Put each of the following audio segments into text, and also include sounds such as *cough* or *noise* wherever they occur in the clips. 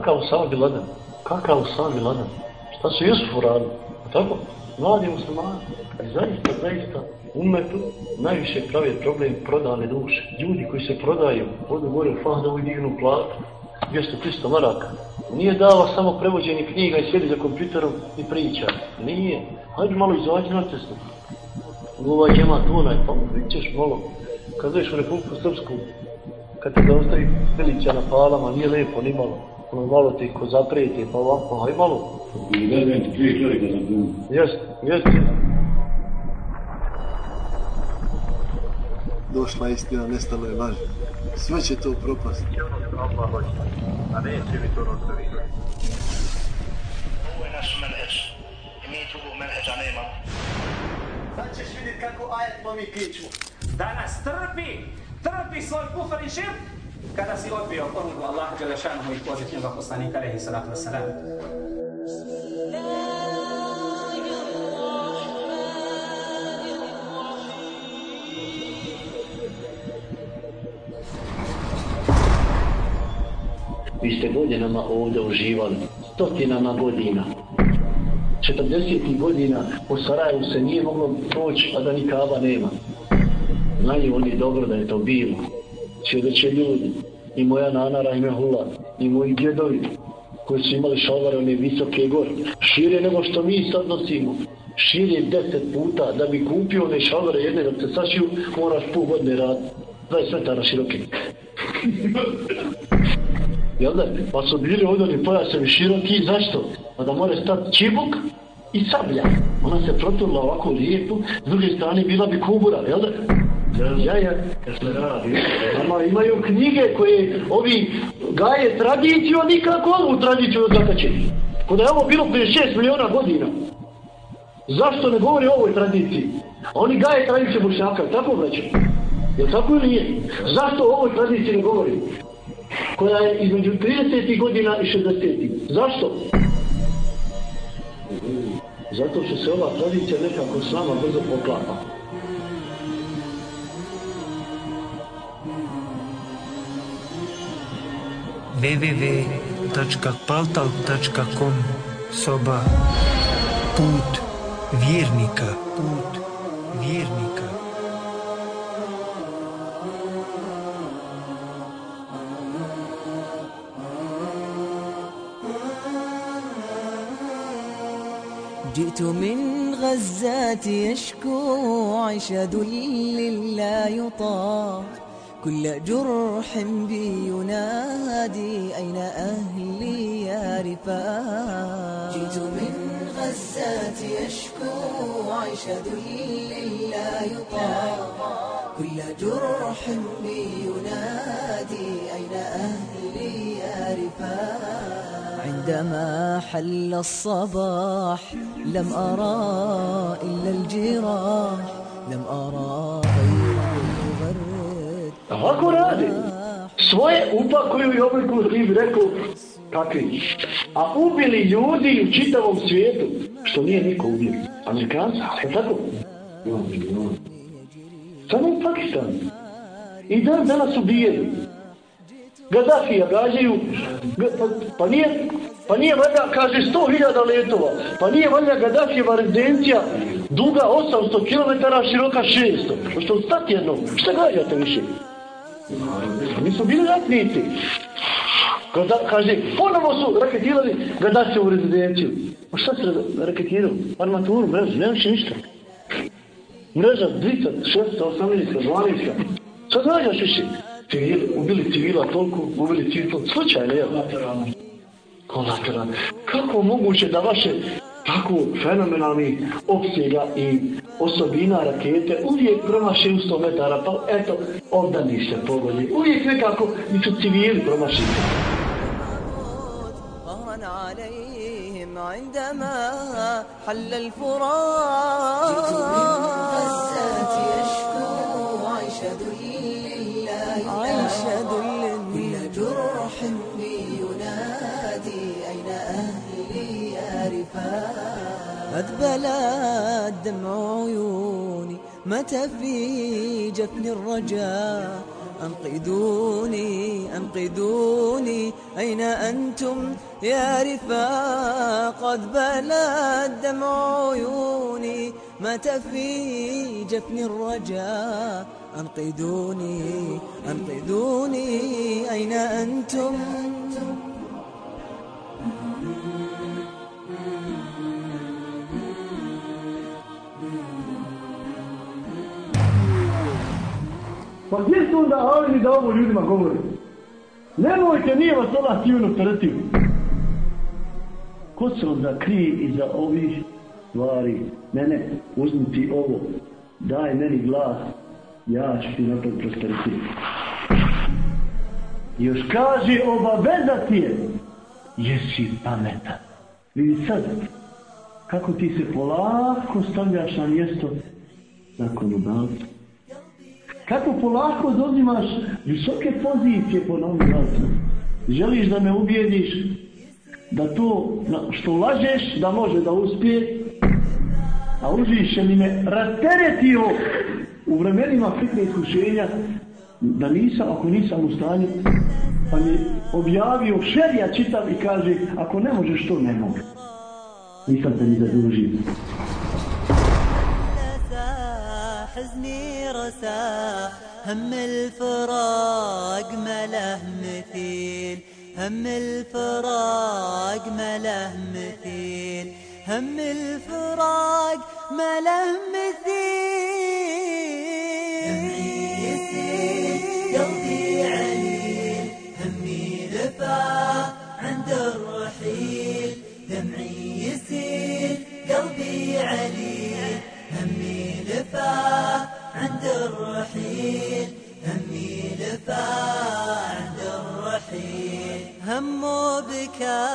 Kakav Osama Bin Laden? Kakav Osama Bin Laden? Šta su Jusuf uradili? Tako? Mladi muslimani. Zaista, zaista, umetu najviše pravi problem prodane duše. Ljudi koji se prodaju, odu gore u fahdovu i dignu platu. 200-300 maraka. Nije dava samo prevođenje knjiga i sjedi za kompjuterom i priča. Nije. Hajde malo izađi na cestu. U ovaj džemat onaj, pa vidćeš malo. Kad dođeš u Republiku Srpsku, kad te zaustavi pilića na palama, nije lepo ni malo. Ono malo te ko zaprijete, pa ovako, haj malo. I da ne ti tri čovjeka za dnu. Jest, jest. Došla je istina, nestalo je laž. Sve će to propast. Allah hoće, a neće biti ono što vi Ovo je naš menheđ. I mi drugog menheđa nemamo. Sad ćeš vidjeti kako ajet lomi kičmu. da nas trpi, trpi svoj kufar i širk, kada si odbio ponudu Allaha Đelešanu i pozitivnog poslanika, alaihi salatu wasalam. Vi ste godinama ovdje uživali, stotinama godina. 40 godina u Sarajevu se nije moglo proći, a da ni kaba nema. Znaju oni dobro da je to bilo. Svjedoče ljudi, i moja nana Rahmehullah, i moji djedovi, koji su imali šalvare one visoke gore, šire nego što mi sad nosimo. Šire deset puta, da bi kupio one šalvare jedne da se sašiju, moraš pol godine raditi. 20 metara široke. *laughs* Jel da? Pa su bili ovdje oni pojasevi široki, zašto? Pa da mora stati čibuk i sablja. Ona se proturila ovako lijepo, s druge strane bila bi kubura, jel da? Ja, se radi. Imaju knjige koje ovi gaje tradiciju, a nikako ovu tradiciju zakačeni. Kod je ovo bilo prije 6 miliona godina. Zašto ne govori o ovoj tradiciji? Oni gaje tradiciju bošnjaka, tako vraćaju? Jel tako ili nije? Zašto o ovoj tradiciji ne govori? koja je između 30. godina i 60. Zašto? Zato što se ova tradicija nekako s nama brzo poklapa. www.paltal.com Soba Put vjernika Put vjernika جئت من غزة يشكو عيش ذل لا يطاق كل جرح بي ينادي أين أهلي يا رفاق؟ جئت من غزة يشكو عيش ذل لا يطاق. كل جرح بي ينادي أين أهلي يا رفاق؟ عندما حل الصباح لم أرى إلا الجراح لم أرى غير Tako radi. Svoje upakuju i oblikuju ti bi rekao kakvi. A ubili ljudi u čitavom svijetu, što nije niko ubio. Amerikanci, ali tako. Samo u Pakistanu. I dan danas ubijeni. Gaddafija gađaju, pa, pa nije, pa nije valjda, kaže, sto hiljada letova, pa nije valjda Gaddafijeva rezidencija duga 800 km, široka 600. Pa što stati jednom, šta gađate više? Pa nisu bili ratnici. Kada, kaže, ponovo su raketirali Gaddafijevu rezidenciju. Pa šta se raketirali? Armaturu, mrežu, nema više ništa. Mreža, 200, 600, 18, 12. Šta gađaš više? Civil, ubili civila toliko, ubili civila, slučajno, jel? Kolateral. Kako moguće da vaše tako fenomenalni opsega i osobina rakete uvijek promaše u 100 metara, pa eto, obdani se pogodi. Uvijek nekako i su civili promašili. عليهم عندما حل الفرات أذبل الدمع عيوني متى في جفن الرجاء؟ أنقذوني أنقذوني أين أنتم؟ يا رفاق قد بلى دمع عيوني مات في جفن الرجاء؟ أنقذوني أنقذوني أين أنتم؟ Pa gdje su onda alimi da ovo ljudima govori? Nemojte, nije vas Allah htio opteretio. Ko se onda krije iza ovih stvari? Ne, ne, uzmi ti ovo, daj meni glas, ja ću ti na to prosperititi. Još kaže, obavezati je, jesi pametan. Vidi sad, kako ti se polako stavljaš na mjesto zakonodavca. Kako polako dozimaš visoke pozicije po novinarstvu. Želiš da me ubijediš da to što lažeš da može da uspije, a uzviše mi me rasteretio u vremenima fitne iskušenja da nisam, ako nisam u stanju, pa mi objavio šerija čitav i kaže ako ne možeš to ne mogu. Nisam te ni zadužio. حزني رسى هم الفراق ما له مثيل هم الفراق ما له مثيل هم الفراق ما له مثيل قلبي عليل همي لفا عند الرحيل. دمعي يسيل قلبي عليل. همي لفا عند الرحيل همي لفا عند الرحيل. همه بكى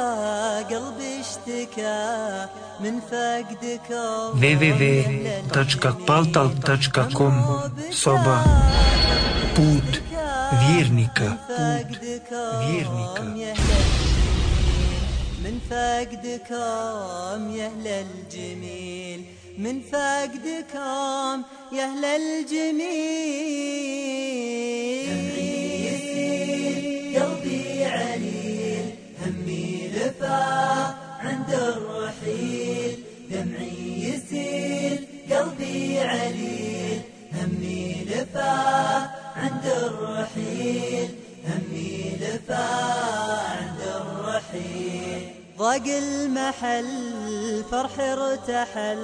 قلبي اشتكى من فقدك www.paltal.com Soba Put vjernika Put vjernika من فقدكم يا أهل الجميل. من فقدكم يا أهل الجميل. قلبي عليل. همي لفا عند الرحيل. دمعي يسيل قلبي عليل. همي لفا عند الرحيل. همي لفا عند الرحيل. ضاق المحل فرح ارتحل.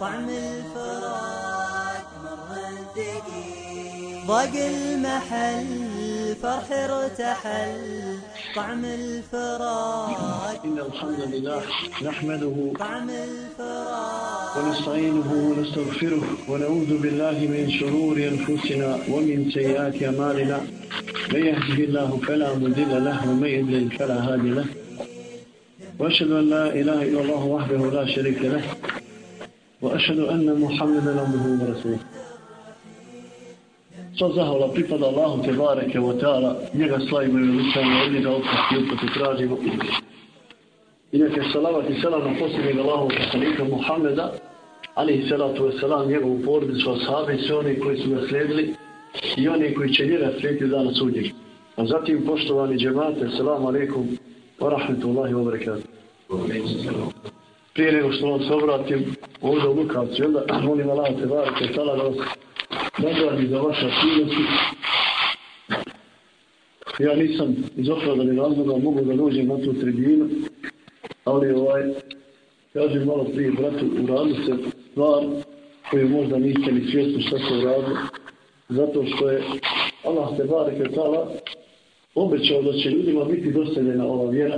طعم الفراق مر ثقيل. ضاق المحل فرح ارتحل. طعم الفراق. إن الحمد لله نحمده طعم الفراق. ونستعينه ونستغفره ونعوذ بالله من شرور أنفسنا ومن سيئات أعمالنا. من يهده الله فلا مضل له ومن يضلل فلا هادي له. وأشهد أن لا إله إلا الله وحده لا شريك له وأشهد أن محمدا عبده ورسوله Sva zahvala pripada Allahu te bareke wa ta'ala, njega slavimo i veličamo, od njega oprosti i tražimo. I neke salavat i selam na posljednjeg Allahu poslanika Muhammeda, ali i salatu wa salam njegovu porodicu, ashabi sve oni koji su ga slijedili i oni koji će njega slijediti danas u njih. A zatim, poštovani džemate, selamu alaikum wa rahmetullahi wa barakatuh. Prije nego što vam se obratim ovdje u Lukavcu, onda molim Allah te bareke tala da vas nagradi za vaše aktivnosti. Ja nisam iz opravdanih razloga mogu da dođem na tu tribinu, ali ovaj, kažem malo prije bratu, uradili se stvar koju možda niste ni svjesni šta se uradili, zato što je Allah te bareke tala obećao da će ljudima biti doseljena ova vjera.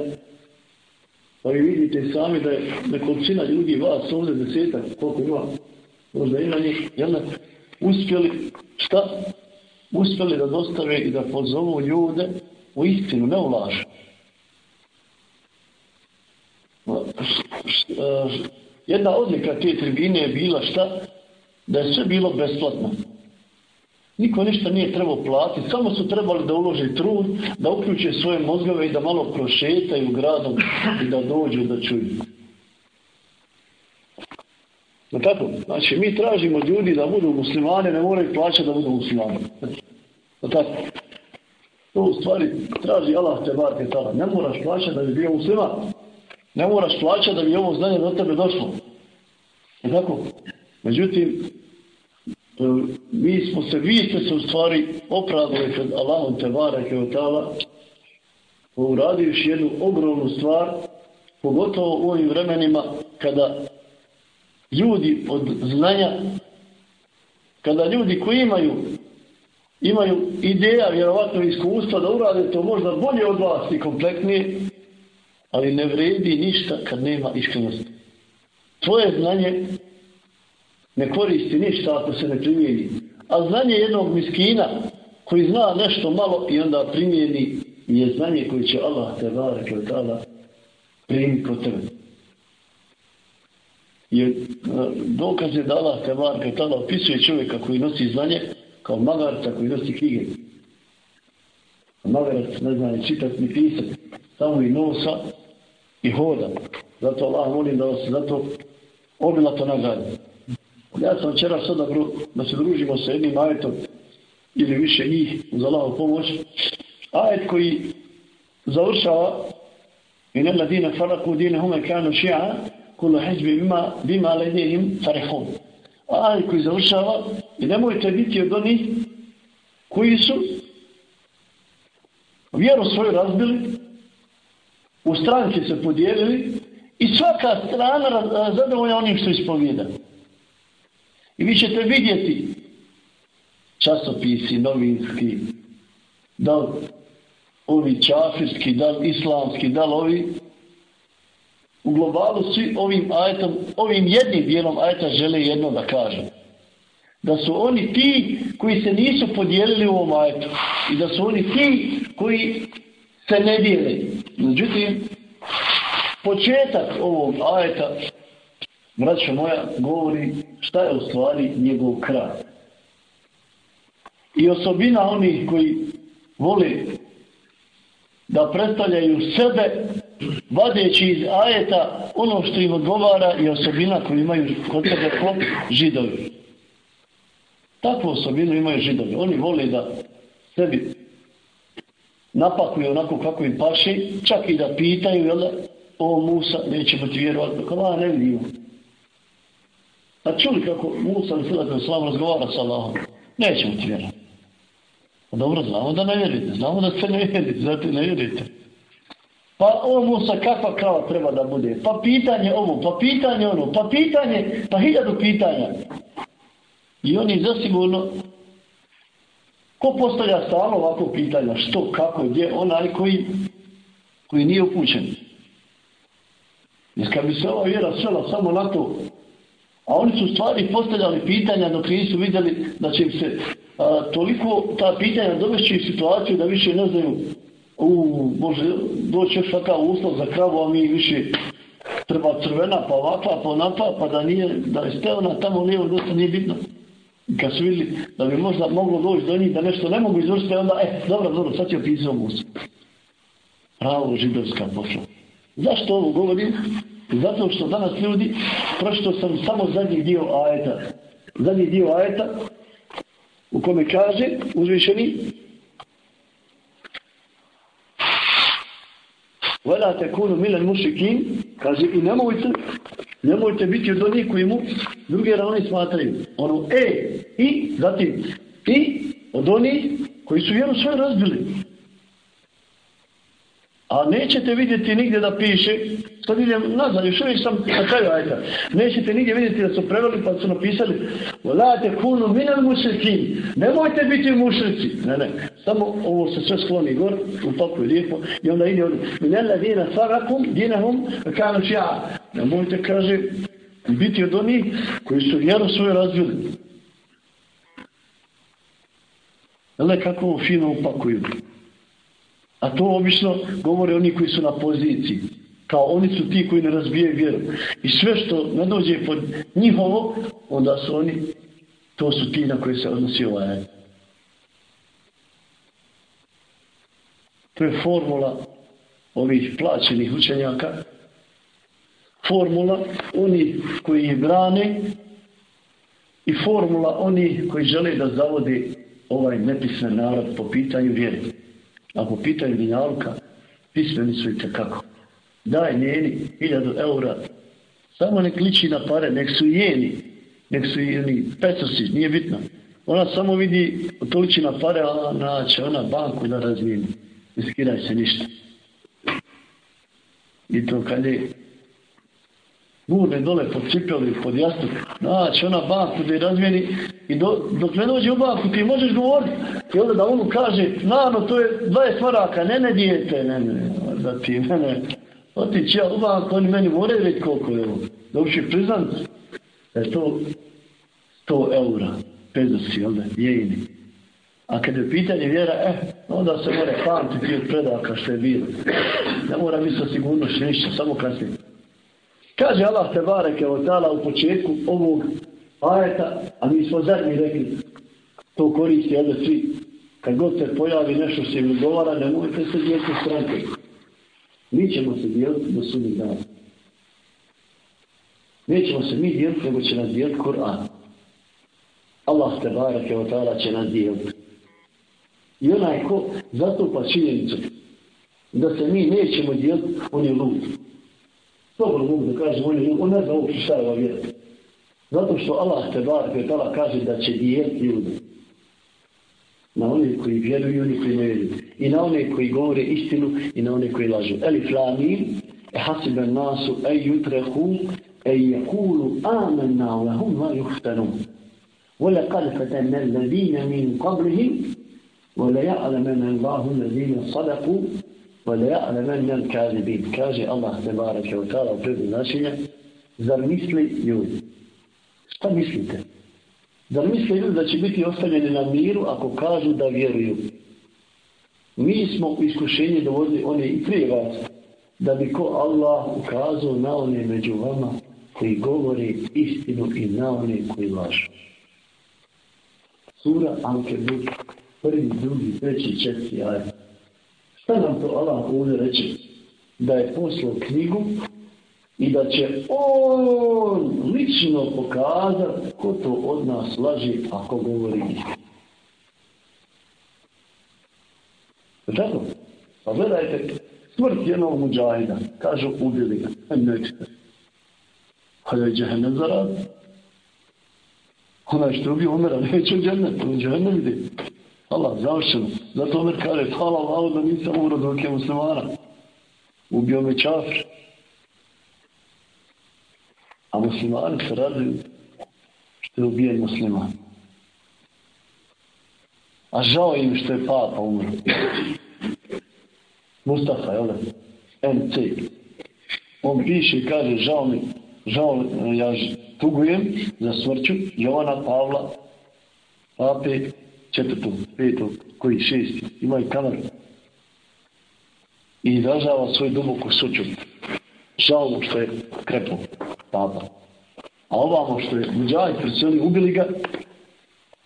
Pa vi vidite sami da je nekolicina ljudi vas ovdje desetak, koliko ima, možda ima njih, jel uspjeli, šta? Uspjeli da dostave i da pozovu ljude u istinu, ne u laž. Jedna odlika te tribine je bila šta? Da je sve bilo besplatno. Niko ništa nije trebao platiti, samo su trebali da ulože trud, da uključe svoje mozgove i da malo prošetaju gradom i da dođu da čuju. No tako, znači mi tražimo ljudi da budu muslimani, ne moraju plaćati da budu muslimani. O tako? To u stvari traži Allah te bar te tala. Ne moraš plaćati da bi bio musliman. Ne moraš plaćati da bi ovo znanje do tebe došlo. O tako? Međutim, e, mi smo se, vi ste se u stvari opravdali pred Allahom te barake od tala uradivši jednu ogromnu stvar, pogotovo u ovim vremenima kada ljudi od znanja, kada ljudi koji imaju imaju ideja, vjerovatno iskustva da urade to možda bolje od vas i kompletnije, ali ne vredi ništa kad nema iskrenosti. Tvoje znanje ne koristi ništa ako se ne primijeni. A znanje jednog miskina koji zna nešto malo i onda primijeni je znanje koje će Allah te barek od tada primiti kod tebe. Jer dokaz je da Allah te tada opisuje čovjeka koji nosi znanje kao magarca koji nosi knjige. Magarac ne zna ni čitati ni pisati, samo i nosa i hoda. Zato Allah molim da vas zato obilato nagradi. Ja sam včera sad da, se družimo sa jednim ajetom ili više njih uz Allahu pomoć. Ajet koji završava in alladine faraku dinahum kanu shi'a kullu hizbi bima bima ladayhim farihun. Ajet koji završava i nemojte biti od onih koji su vjeru svoju razbili, u stranke se podijelili i svaka strana zadovolja onim što ispovijeda. I vi ćete vidjeti časopisi, novinski, da li ovi čafirski, da li islamski, da li ovi u globalu svi ovim ajetom, ovim jednim dijelom ajeta žele jedno da kažem. Da su oni ti koji se nisu podijelili u ovom ajetu. I da su oni ti koji se ne dijeli. Međutim, početak ovog ajeta, braćo moja, govori šta je u stvari njegov kraj. I osobina onih koji vole da predstavljaju sebe vadeći iz ajeta ono što im odgovara i osobina koju imaju kod sebe židovi. Takvu osobinu imaju židovi. Oni vole da sebi napakuju onako kako im paši, čak i da pitaju, jel o Musa, nećemo ti vjerovati, dok ne vidimo. A čuli kako Musa ili Filat Islam razgovara sa Allahom? Nećemo ti. Pa dobro, znamo da ne vjerite, znamo da ste ne vjerite, zato ne vjerite. Pa o Musa, kakva krava treba da bude? Pa pitanje ovo, pa pitanje ono, pa pitanje, pa hiljadu pitanja. I oni zasigurno, ko postavlja stalno ovako pitanja, što, kako, gdje, onaj koji, koji nije upućen. Jer kad bi se ova vjera svela samo na to, a oni su stvari postavljali pitanja dok nisu vidjeli da će im se a, toliko ta pitanja dovešći u situaciju da više ne znaju u, može doći još takav uslov za kravu, a mi više treba crvena, pa ovakva, pa onakva, pa da nije, da je stevna tamo lijevo, dosta nije bitno. Kad su vidjeli da bi možda moglo doći do njih da nešto ne mogu izvršiti, onda, e, dobro, dobro, sad će opisao. Pravo židovska pošla. Zašto ovo govorim? Zato što danas ljudi, prošto sam samo zadnji dio ajeta, zadnji dio ajeta, u kome kaže uzvišeni Vela kunu milen mušikin, kaže i nemojte, nemojte biti od onih koji mu druge ravne smatraju. Ono, e, i zatim, i od onih koji su vjeru sve razbili. A nećete vidjeti nigdje da piše, sad idem nazad, još uvijek sam na kraju ajta. Nećete nigdje vidjeti da su preveli pa su napisali Volate kunu minal mušrikin. Nemojte biti mušrici. Ne, ne. Samo ovo se sve skloni gor, upakuje lijepo. I onda ide od minella dina farakum, dinahum, kanu ja. Nemojte, kaže, biti od onih koji su vjeru svoju razvili. Ele kako fino upakuju. A to obično govore oni koji su na poziciji. Kao oni su ti koji ne razbijaju vjeru. I sve što ne dođe pod njihovo, onda su oni, to su ti na koje se odnosi ovaj. To je formula ovih plaćenih učenjaka. Formula oni koji ih brane i formula oni koji žele da zavode ovaj nepismen narod po pitanju vjere. A po pitanju dinjaluka, pismeni su i kako. Daj njeni hiljadu eura, samo nek liči na pare, nek su jeni, nek su jeni pecosi, nije bitno. Ona samo vidi to liči na pare, a na će ona banku da razvijeni. Ne skiraj se ništa. I to kad je gurne dole pod cipeli, pod jastuk, znači ona banku da je razmijeni i do, dok ne dođe u banku ti možeš govoriti i onda da onu kaže, nano to je 20 maraka, ne ne dijete, ne ne, da ti mene, otići ja u banku, oni meni moraju reći koliko je ovo, da uopće priznam da je to 100 eura, pezosi, jel da. A kad je pitanje vjera, eh, onda se mora pamtiti od predaka što je bilo. Ne mora mi sa sigurnošću ništa, samo kasnije. Kaže Allah te bareke o tala u početku ovog ajeta, a mi smo zadnji rekli, to koristi ovdje svi. Kad god se pojavi nešto se im govara, nemojte se dijeliti stranke. Mi ćemo se dijeliti do sudnjih dana. Nećemo se mi dijeliti, nego će nas dijeliti Kur'an. Allah te bareke o tala će nas dijeliti. I onaj ko zatupa činjenicu da se mi nećemo dijeliti, on je lud. Dobro mogu da kažem, on, je, on ne zna uopće šta je ova vjera. Zato što Allah te bar tala kaže da će dijeliti ljude. Na one koji vjeruju i oni koji ne vjeruju. I na one koji govore istinu i na one koji lažu. Elif lamim, e hasiben nasu, e jutrehu, e jekulu amanna, wa hum la yuhtanun. ولقد فتنا الذين من قبلهم وليعلمن الله الذين صدقوا Vada ja'leme men kazibin. Kaže Allah te u tala u prvi značenja. Zar misli ljudi? Šta mislite? Zar misle ljudi da će biti ostavljeni na miru ako kažu da vjeruju? Mi smo u iskušenje dovodili one i prije vas. Da bi ko Allah ukazao na one među vama koji govori istinu i na one koji lažu. Sura Ankebut, prvi, drugi, treći, četiri ajat. Šta nam to Allah ovdje reći? Da je poslao knjigu i da će on lično pokazati ko to od nas laži ako govori. Tako? Pa gledajte, smrt jednog muđahida, kažu ubili ga, nećete. A je džehennem zarad. Onaj što je ubio umera, neće u džennet, u ide. Allah, završeno. Zato Omer kaže, hvala Allah da nisam umro dok je muslimana. Ubio me čafir. A muslimani se raduju što je ubijen musliman. A žao im što je papa umro. Mustafa, jel? MC. On piše i kaže, žao mi, žao, ja tugujem za smrću Jovana Pavla, pape, četvrtog, petog, koji šesti, imaju kameru. I izražava svoj duboku sučut. Žao mu što je krepo, papa. A ovamo što je muđaj predsjeli, ubili ga,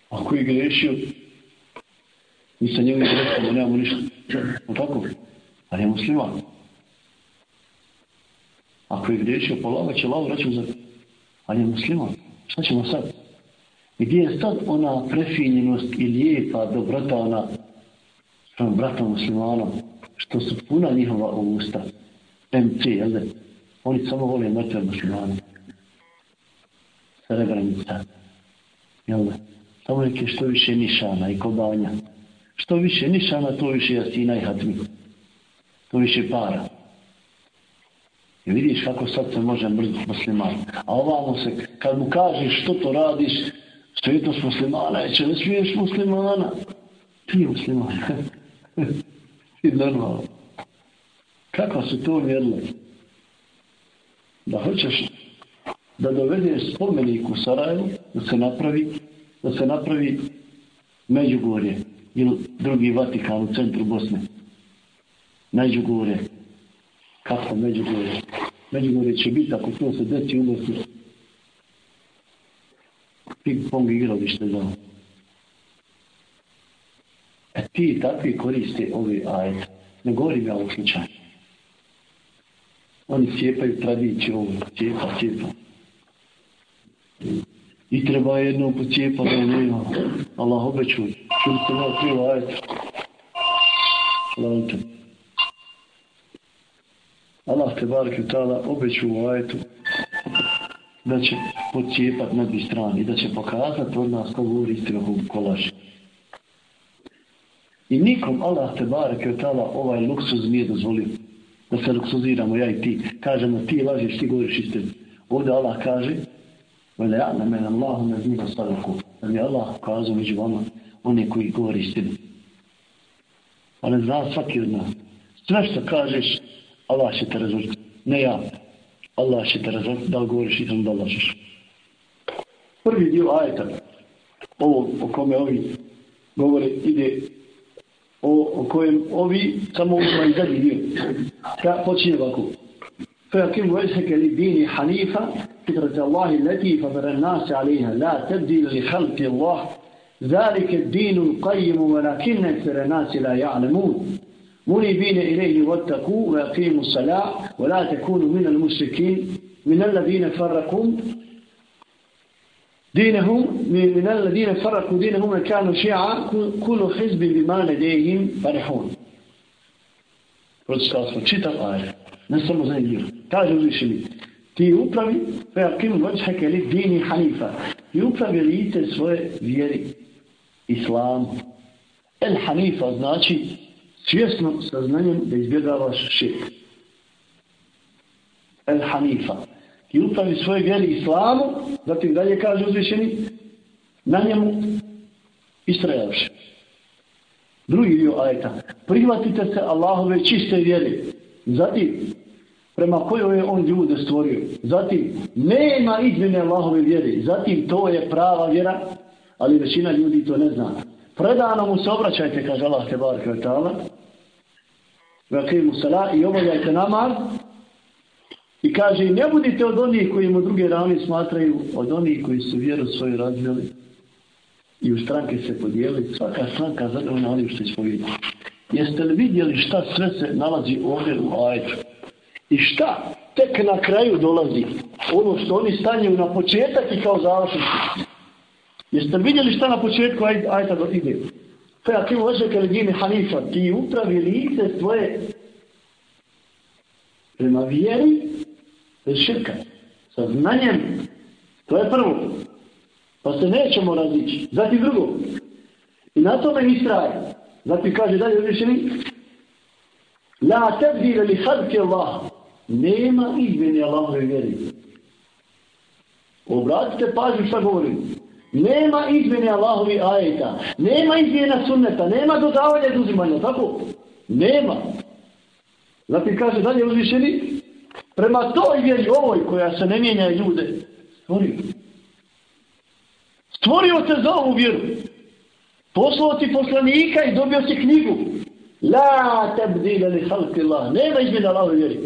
a koji je grešio, mi sa njegovim greškom nemamo ništa. No tako, a je musliman. Ako je grešio, polaga će lavu račun za... A je musliman. Šta ćemo sad? Gdje je sad ona prefinjenost i lijepa dobrota ona s bratom muslimanom, što su puna njihova usta. MC, jel da? Oni samo vole mrtve muslimane. Srebrenica. Jel da? Samo neke što više nišana i kobanja. Što više nišana, to više jasina i hatmi. To više para. I vidiš kako sad se može mrziti musliman. A ovamo se, kad mu kažeš što to radiš, Svetost muslimana je, ne smiješ muslimana. Ti je musliman. *laughs* I normalno. Kako su to mjerili? Da hoćeš da dovedeš spomenik u Sarajevu, da se napravi, da se napravi Međugorje ili drugi Vatikan u centru Bosne. Međugorje. Kako Međugorje? Međugorje će biti ako to se desi u Bosni ping-pong igralište za E ti takvi koriste ovi ajde. Ne govorim ja o slučaju. Oni cijepaju tradiciju ovu. Cijepa, cijepa. I treba jedno pocijepa da je nema. Allah obećuje. Čuli ste malo krivo. Lavite. Allah te barek i ta'ala obeću u ajetu da će pocijepat na dvije strane i da će pokazati od nas ko govori istinu ko laži. I nikom Allah te barek i ta'ala ovaj luksuz nije dozvolio da se luksuziramo ja i ti. Kažemo ti lažiš, ti govoriš istinu. Ovdje Allah kaže Vele ja men Allahu ne znika sadaku. Da mi Allah kazao među vama one koji govori istinu. A ne zna svaki od nas. Sve što kažeš, Allah će te razvrti. Ne ja. Allah će te razvrti da li govoriš istinu da lažiš. Prvi dio ajeta, ovo o kome ovi govore, ide o, o kojem ovi samo i zadnji dio. Ka, počinje ovako. فيقيم وجهك للدين حنيفا فطرة الله التي فطر الناس عليها لا تبديل لخلق الله ذلك الدين القيم ولكن أكثر الناس لا يعلمون منيبين إليه واتقوا ويقيموا الصلاة ولا تكونوا من المشركين من الذين فرقوا دينهم من الذين فرقوا دينهم وكانوا شيعا كل حزب بما لديهم فرحون Pročitali smo čitav ajet, ne samo za dio. Kaže uzvišeni, ti upravi, fe akim vođheke li dini hanifa, ti upravi lice svoje vjeri, islamu. El hanifa znači svjesno saznanjem da izbjegavaš širk. El hanifa. Ti upravi svoje vjeri islamu, zatim dalje kaže uzvišeni, na njemu istrajavši. Drugi dio ajeta. Prihvatite se Allahove čiste vjere. Zatim, prema kojoj je on ljude stvorio. Zatim, nema izmjene Allahove vjere. Zatim, to je prava vjera, ali većina ljudi to ne zna. Predano mu se obraćajte, kaže Allah te barke wa ta'ala. Vakimu sala i obavljajte namaz. I kaže, ne budite od onih koji mu druge ravni smatraju, od onih koji su vjeru svoju razvijeli i u stranke se podijeli, svaka stranka zadovoljna onim što ispovijedi. Jeste li vidjeli šta sve se nalazi ovdje u ajetu? I šta tek na kraju dolazi? Ono što oni stanju na početak i kao završnici. Jeste li vidjeli šta na početku ajeta do ide? Fe a ti uvaže kalegine Hanifa, ti upravi lice svoje prema vjeri bez širka. Sa znanjem. To je prvo. Pa se nećemo razići. Zatim drugo. I na tome istraje. Zatim kaže dalje uzvišeni. La tebdile li hadke Allah. Nema izmjene Allahove vjeri. Obratite pažnju šta govorim. Nema izmjene Allahovi ajeta. Nema izmjena sunneta. Nema dodavanja i. Tako? Nema. Zatim kaže dalje uzvišeni. Prema toj vjeri ovoj koja se ne mijenja ljude. Stvorio. Stvorio te za ovu vjeru. Poslao ti poslanika i dobio si knjigu. La tabdila li halki Allah. Nema izmjena Allahove vjeri.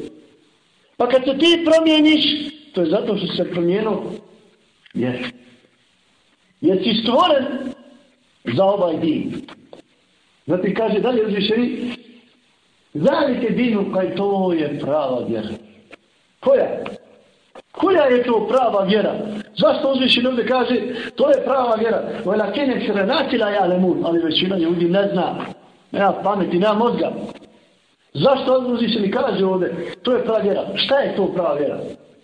Pa kad se ti promijeniš, to je zato što se promijenio jer. Jer si stvoren za ovaj din. Zatim kaže dalje uzvišeni, Zalike dinu kaj to je prava vjera. Koja? Koja je to prava vjera? Zašto uzvišeni ovdje kaže, to je prava vjera. Vela kene se renatila ja lemun, ali većina ljudi ne zna. Nema pameti, nema mozga. Zašto uzvišeni kaže ovdje, to je prava vjera. Šta je to prava vjera?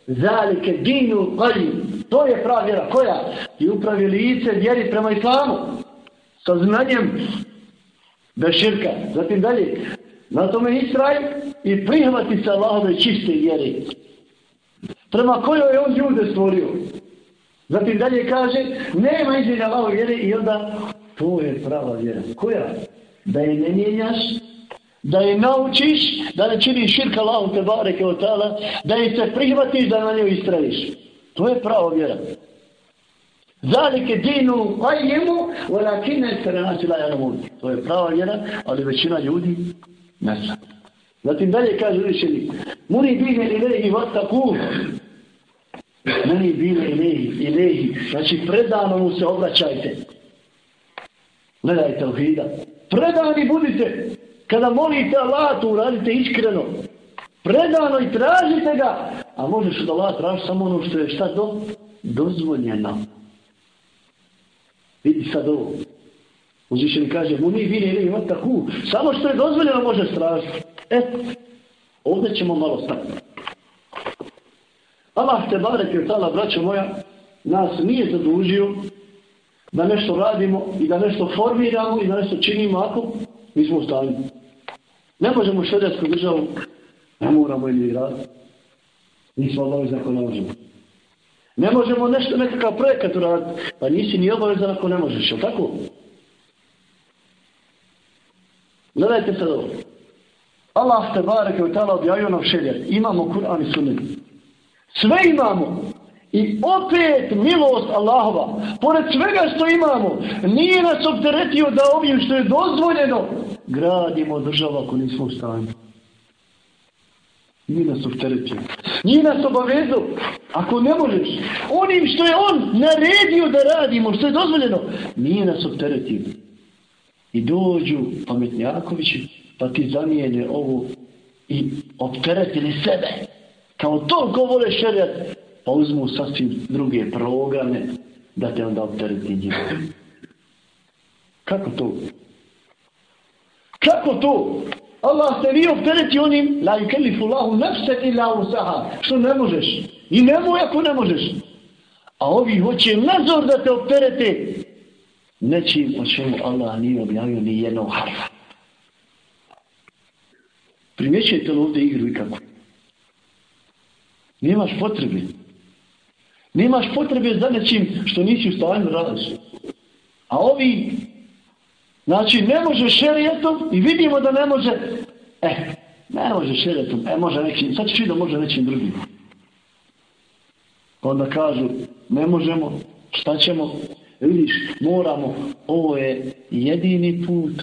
Zalike dinu qajim. To je prava vjera. Koja? I upravi lice vjeri prema islamu. Sa znanjem bez širka. Zatim dalje. Na tome istraj i prihvati se Allahove čiste vjere. Prema kojoj je on ljude stvorio. Zatim dalje kaže, nema izmjena Allahove vjere i onda to je prava vjera. Koja? Da je ne mijenjaš, da je naučiš, da ne činiš širka Allahu te bareke od tala, da je se prihvatiš da na njoj istrajiš. To je prava vjera. Zalike dinu qajjemu, walakine se renasi la jalamun. To je prava vjera, ali većina ljudi ne zna. Zatim dalje kaže rešeni, muni bine ilehi vataku, muni bine ilehi, ilehi, znači predano mu se obraćajte. Gledajte uhida. Predani budite, kada molite Allah, to uradite iskreno. Predano i tražite ga, a možeš od Allah tražiti samo ono što je šta do, dozvoljeno. Vidi sad ovo. Uzvišeni kaže, mu ni vini ili. Samo što je dozvoljeno može stražiti. E, ovdje ćemo malo stati. Allah te barek je tala, braćo moja, nas nije zadužio da nešto radimo i da nešto formiramo i da nešto činimo ako mi smo u stanju. Ne možemo u švedetsku državu, ne moramo ili raditi. Nismo obavezni ako ne možemo. Ne možemo nešto, nekakav projekat uraditi, pa nisi ni obavezan ako ne možeš, jel tako? Gledajte sad ovo. Allah te bareke u tala objavio nam šeljer. Imamo Kur'an i Sunnet. Sve imamo. I opet milost Allahova. Pored svega što imamo, nije nas opteretio da ovim što je dozvoljeno gradimo državu ako nismo u stanju. Nije nas opteretio. Nije nas obavezao. Ako ne možeš, onim što je on naredio da radimo, što je dozvoljeno, nije nas opteretio. I dođu pametnjakovići, pa ti zamijene ovo i opteretili sebe. Kao toliko vole šerijat, pa uzmu sasvim druge programe da te onda optereti njih. Kako to? Kako to? Allah te nije optereti onim la yukellifu Allahu nafsan illa usaha. Što ne možeš? I nemoj ako ne možeš. A ovi hoće nazor da te opterete nečim o čemu Allah nije objavio ni jednog harfa. Primjećujete li ovdje igru i kako? Nemaš potrebe. Nemaš potrebe za nečim što nisi u stanju radiš. A ovi, znači ne može šerijetom i vidimo da ne može, e, ne može šerijetom, e može nekim, sad ćeš da može nečim drugim. Onda kažu, ne možemo, šta ćemo, vidiš, moramo, ovo je jedini put,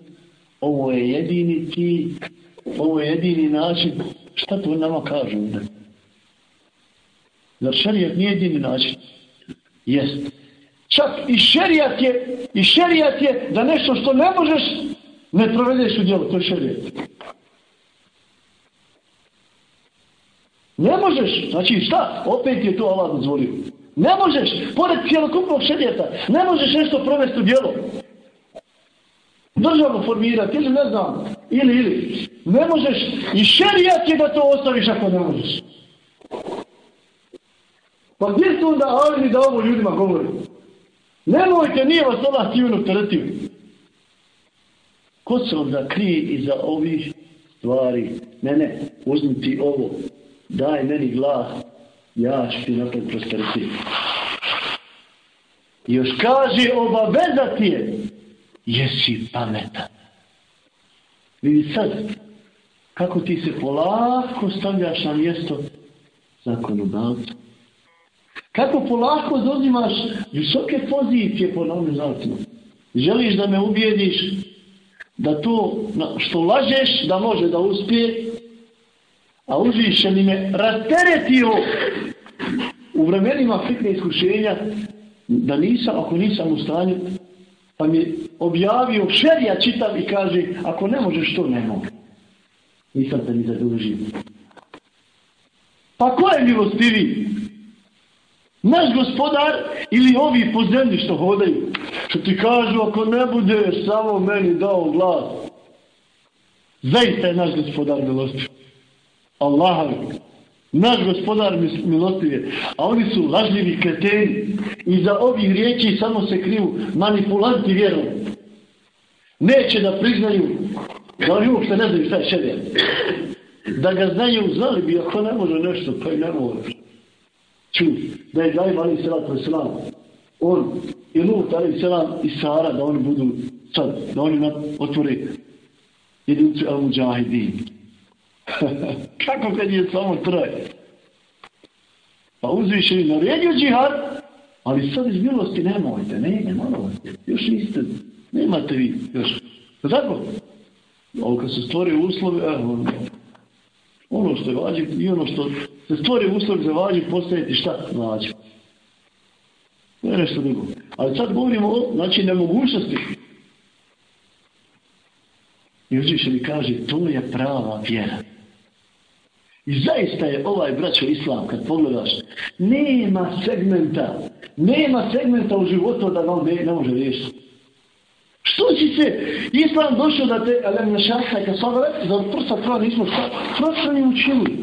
ovo je jedini cilj, ovo je jedini način, šta to nama kažu ovdje? Zar šerijat nije jedini način? Jest. Čak i šerijat je, i šerijat je da nešto što ne možeš, ne provedeš u djelu, to je šerijat. Ne možeš, znači šta? Opet je to Allah dozvolio. Ne možeš, pored cijelokupnog šerijata, ne možeš nešto provesti u djelu. Državu formirati, ili ne znam, ili, ili. Ne možeš, i šerijat je da to ostaviš ako ne možeš. Pa gdje su onda alimi da ovo ljudima govori? Nemojte, nije vas Allah stivno teretio. Ko se onda krije iza ovih stvari? Ne, ne, uzmi ti ovo, daj meni glas, ja ću ti napred prosperiteti. I još kaže, obavezati je, jesi pametan. Vidi sad, kako ti se polako stavljaš na mjesto zakonodavca. Kako polako dozimaš visoke pozicije po novim znacima. Želiš da me ubijediš da to što lažeš da može da uspije, a uzvišeni me rasteretio u vremenima fitne iskušenja da nisam, ako nisam u stanju, pa mi objavio šerija čitav i kaže, ako ne možeš to ne mogu. Nisam te ni zadužio. Pa ko je milostiviji? Naš gospodar ili ovi po zemlji što hodaju, što ti kažu ako ne bude samo meni dao glas. Zaista je naš gospodar milostiv. Allah, naš gospodar milostiv je. A oni su lažljivi kreteni. I za ovih riječi samo se kriju manipulanti vjerom. Neće da priznaju da oni uopšte ne znaju šta je. Da ga znaju, znali bi ako ne može nešto, pa i ne može čuli da je Ibrahim ali salatu wasalam on i Lut ali salam i Sara da oni budu sad, da oni otvore jedinicu al muđahidin. *laughs* Kako kad je samo troje? Pa uzvišeni naredio džihad, ali sad iz milosti nemojte, ne, ne morate, još niste, nemate vi još. Zato, ovo kad se stvore uslovi, evo, ono što je vađiv i ono što se stvori uslov za vađiv postaviti šta vađiv. To je nešto drugo. Ali sad govorimo o znači, nemogućnosti. I uzviše mi kaže, to je prava vjera. I zaista je ovaj braćo islam, kad pogledaš, nema segmenta, nema segmenta u životu da vam ne može riješiti. Što si se Islam došao da te, ali ne šahaj, kad sada rekli, da prsa tva nismo šta, prostrani učili.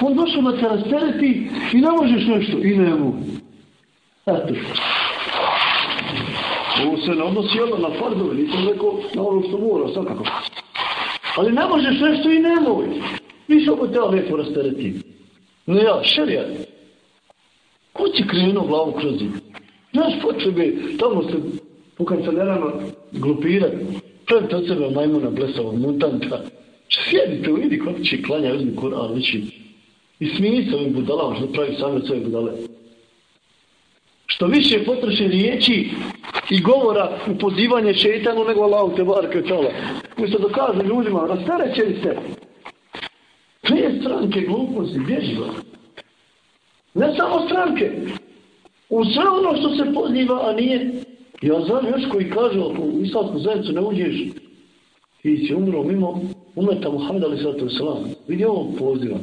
On došao da te rastereti i ne možeš nešto, i ne mogu. Eto. Ovo se ne odnosi jedno na fardove, nisam rekao na ono što mora, svakako. Ali ne možeš nešto i nemoj. Se oko teba lijepo rastereti. Ne ja, šerijat. Ko ti krenuo glavu kroz zid? Znaš potrebe, tamo se po kancelarama glupirat. Pravite od sebe majmuna blesavog mutanta. Sjedite, vidi kako će klanja, uzmi Kur'an, liči. I smiji se ovim budalama što pravi sami od svoje budale. Što više potroše riječi i govora u pozivanje šeitanu nego Allahu te barke tala. Umjesto da kažu ljudima, rastarećeni se. Prije stranke gluposti, bježi. Ne samo stranke. U sve ono što se poziva, a nije. Ja znam još koji kaže, ako u islamsku zajednicu ne uđeš, ti si umro mimo umeta Muhammeda ali sallatu wasalam. Vidi ovo poziva.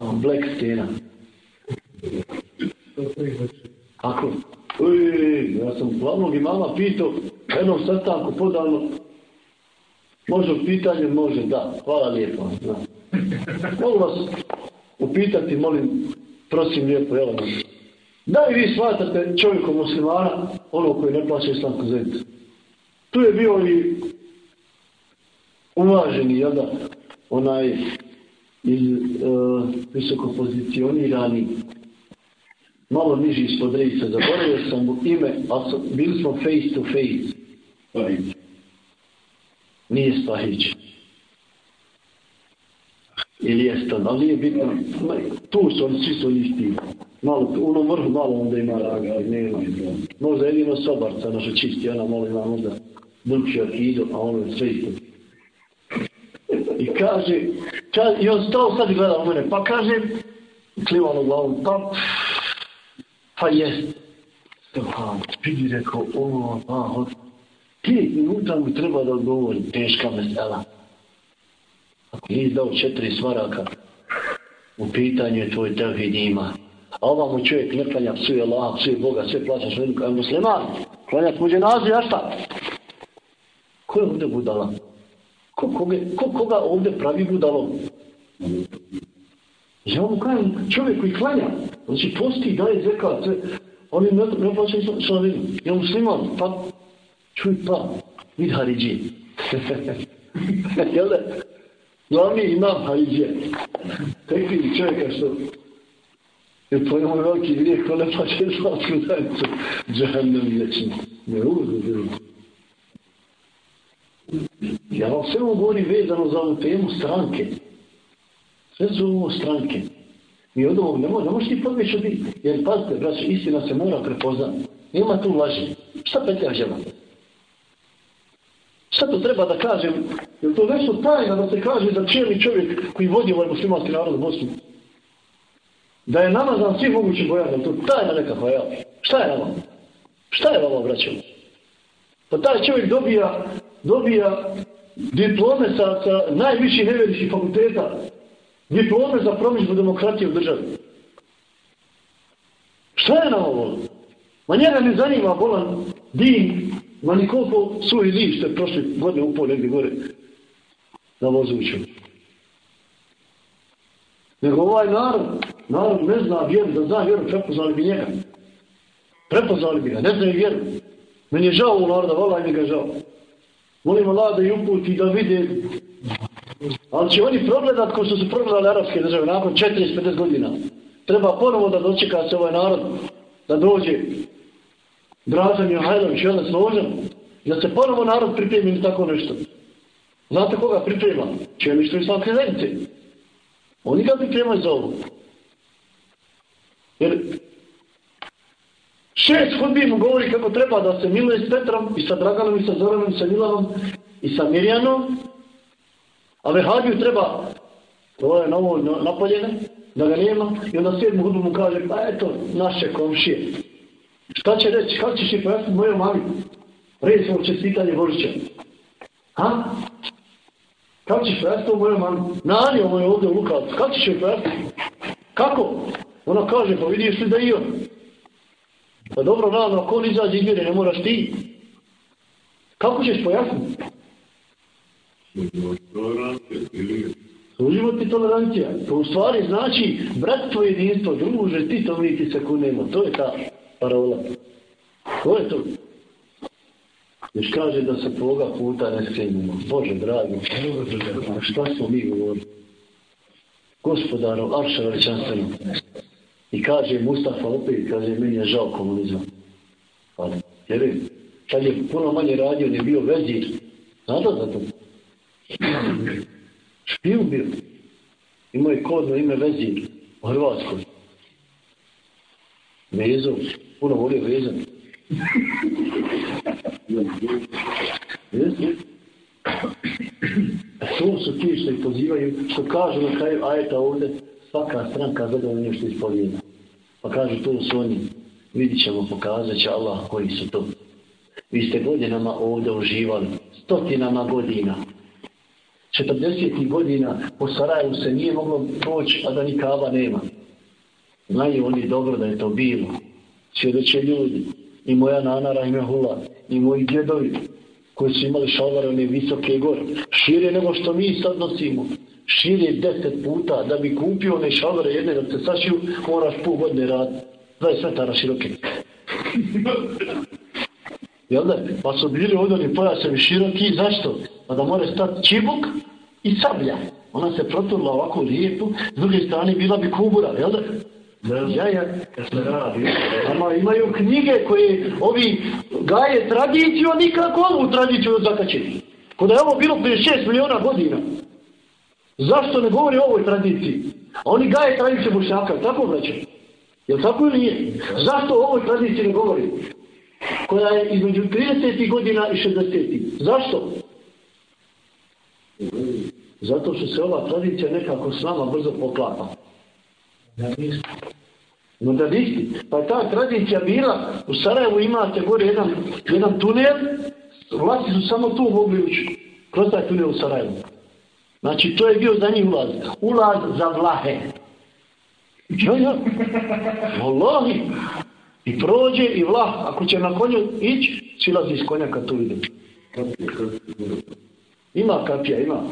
Black stena. Ako? Ja sam glavnog imama pitao, jednom sastanku podavno, može pitanje, može, da. Hvala lijepo. Da. Mogu vas upitati, molim, prosim lijepo, vam. Da li vi smatrate čovjekom muslimana, ono koji ne plaća islamsku zajednicu? Tu je bio i uvaženi, jel da, onaj iz uh, visoko pozicionirani malo niži ispod rejca, zaboravio sam mu ime, ali bili smo face to face. Spahić. Nije Spahić. Ili jeste ali nije bitno. Tu su oni, svi su oni. Malo, u onom vrhu malo onda ima raga, ali nema. Možda jedino sobarca naša čisti, ona malo ima možda drugši akidu, a ono je sve isto. I kaže, kaže, i on stao sad i gleda mene, pa kaže, klimano glavom, pa, pa jest. Stefan, vidi rekao, o, pa, ti minuta mi treba da odgovorim, teška mesela. Ako nisi dao četiri svaraka, u pitanju je tvoj tevhid ima. A ova mu čovjek ne klanja, psuje Allah, psuje Boga, sve plaća što je musliman. Klanjat muđe nazi, a šta? Ko je ovdje budala? Ko, koga, ko koga ovdje pravi budalom? Ja mu kažem, čovjek koji klanja, znači posti, daje zekat, oni ne, ne plaćaju slavinu. Je musliman, pa, čuj pa, vid Haridži. *laughs* Jel da? Glavni imam Haridži. Tekvi čovjeka što grijeh, ko ne plaće slavsku zajednicu. Džahennem vječni. Ne uvijem. Ja vam sve ovo govorim vezano za ovu temu stranke. Sve ovo stranke. Mi od ovog ne možeš, ne ti podveć od Jer pazite, braće, istina se mora prepoznati. Nema tu laži. Šta petlja žela? Šta to treba da kažem? Je to nešto tajna da se kaže za cijeli čovjek koji vodi ovaj muslimanski narod u Bosnu? Da je namazan svi mogući bojama. To tajna nekakva, ja. Šta je nama? Šta je vama, braćo? Pa taj čovjek dobija, dobija diplome sa, sa najviših nevjeriših fakulteta. Diplome za promičbu demokratije u državi. Šta je nam ovo? Ma njega ne zanima bolan din, ma ni koliko suhi liš ste prošli godine upao negdje gore na vozuću. Nego ovaj narod, narod ne zna vjeru, da zna vjeru, prepoznali bi njega. Prepoznali bi ga, ne znaju vjeru. Meni je žao u naroda, vala mi ga žao. Molim Allah da i uputi da vide. Ali će oni progledat ko što su progledali arapske države nakon 40-50 godina. Treba ponovo da dočeka se ovaj narod da dođe Dražan Mihajlović, jedan složan, da se ponovo narod pripremi tako nešto. Znate koga priprema? Čelišto islamske zajednice. Oni ga pripremaju za ovo. Jer šest hudbi mu govori kako treba da se miluje s Petrom i sa Draganom i sa Zoranom i sa Milanom i sa Mirjanom. A Vehabiju treba, to je novo napoljene, da ga nema. I onda sedmu hudbu mu kaže, pa eto, naše komšije. Šta će reći? Kako ćeš ti pojasniti mojoj mami? Recimo čestitanje Božića. Ha? Kako ćeš pojasniti mojoj mami? Nani ovo je ovdje u Lukavcu. Kako ćeš joj pojasniti? Kako? Ona kaže, pa vidiš li da i on? Pa dobro, naravno, ako on izađe iz vjere, ne moraš ti. Kako ćeš pojasniti? Uživot i tolerancija. To u stvari znači bratstvo jedinstvo, druže, ti to mi ti se kunemo. To je ta parola. Ko je to? Još kaže da se tvoga puta ne skrenimo. Bože, dragi, šta smo mi govorili? Gospodaru, Arša veličanstveno. I kaže Mustafa opet, kaže, meni je žao komunizma. Pa, jer kad je puno manje radio, ne bio vezir. Znate za to? Špiju bio. Imao je kodno ime vezir u Hrvatskoj. Vezo, puno volio vezan. To su ti što ih pozivaju, što kažu na kraju ajeta ovdje, svaka stranka zadovoljna nešto ispovijena. Pa kažu to su oni, vidit ćemo, pokazat će Allah koji su to. Vi ste godinama ovdje uživali, stotinama godina. 40. godina po Sarajevu se nije moglo proći, a da ni kava nema. Znaju oni dobro da je to bilo. Svjedoče ljudi. I moja nana Rahmehula, i moji djedovi, koji su imali šalvare one visoke gore. Šire nego što mi sad nosimo. Šire deset puta. Da bi kupio one šalvare jedne da se sašiju, moraš pol godine raditi. 20 metara široke. *laughs* Jel da? Pa su bili ovdje oni pojasevi široki. Zašto? Pa da more stati čibuk i sablja. Ona se proturla ovako lijepo. S druge strane bila bi kubura. Jel da? Ja, kad se radi. Ama imaju knjige koje ovi gaje tradiciju, a nikako ovu tradiciju zakačiti. Kod je ovo bilo prije šest miliona godina. Zašto ne govori o ovoj tradiciji? A oni gaje tradiciju bošnjaka, tako vraća? Jel tako ili nije? Zašto o ovoj tradiciji ne govori? Koja je između 30. godina i 60. Zašto? Zato što se ova tradicija nekako s nama brzo poklapa. Modalisti. Pa je ta tradicija bila, u Sarajevu imate gore jedan, jedan tunel, vlasti su samo tu mogli ući, kroz taj tunel u Sarajevu. Znači, to je bio za njih ulaz. Ulaz za vlahe. Ja, ja. Wallahi. I prođe i vlah. Ako će na konju ići, silazi iz konja kad tu ide. Ima kapija, ima.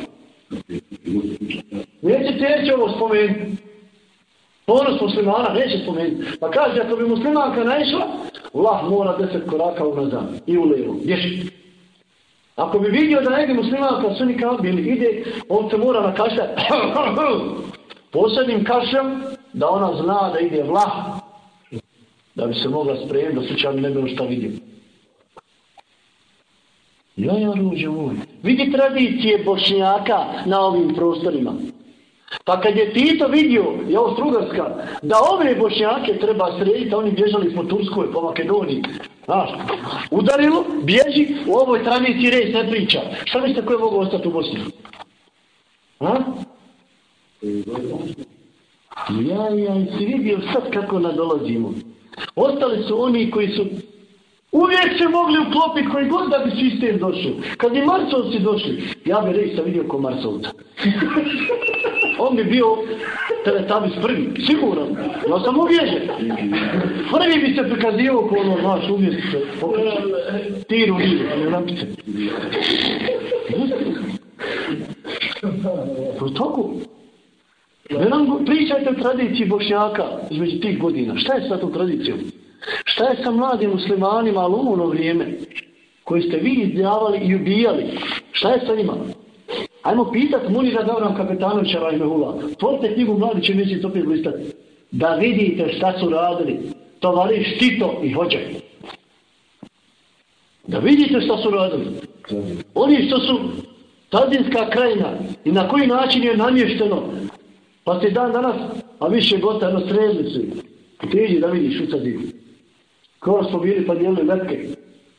Neće teći ovo spomenuti. Ponos muslimana neće spomenuti. Pa kaže, ako bi muslimanka naišla, Allah mora deset koraka unazad i u levo. Bježi. Ako bi vidio da negdje muslimanka su nikad bili, ide, on se mora na kašlja. *coughs* Posebnim kašljom, da ona zna da ide vlah. Da bi se mogla spremiti, da slučajno ne bilo šta vidio. Ja, ja, ruđe moj. Vidi tradicije bošnjaka na ovim prostorima. Pa kad je Tito vidio, i Austro-Ugarska, da ove bošnjake treba srediti, oni bježali po Turskoj, po Makedoniji. Znaš, udarilo, bježi, u ovoj tradiciji res ne priča. Šta mislite koje mogu ostati u Bosni? A? Ja, ja, si vidio sad kako nadolazimo. Ostali su oni koji su uvijek se mogli uklopiti koji god da bi sistem došao. Kad i Marsovci došli, ja bi reći sam vidio ko Marsovca. *laughs* On bi bio teletabis prvi, sigurno. Ja sam uvježen. Prvi bi se prikazivao ko ono, znaš, uvijek se. Tiru, niru, ne napice. To je tako. Ne pričajte o tradiciji bošnjaka između tih godina. Šta je sa tom tradicijom? Šta je sa mladim muslimanima, ali ono vrijeme, koji ste vi izdjavali i ubijali? Šta je sa njima? Ajmo pitat Munira Gavram Kapetanovića Rajmehula. Tvorite knjigu Mladi će mjesec opet listati. Da vidite šta su radili. Tovariš Tito i Hođe. Da vidite šta su radili. Oni što su Tadinska krajina i na koji način je namješteno. Pa se dan danas, a više gota jedno strelnicu. Ti da vidiš u Tadinu. Kao smo bili pa dijelili letke.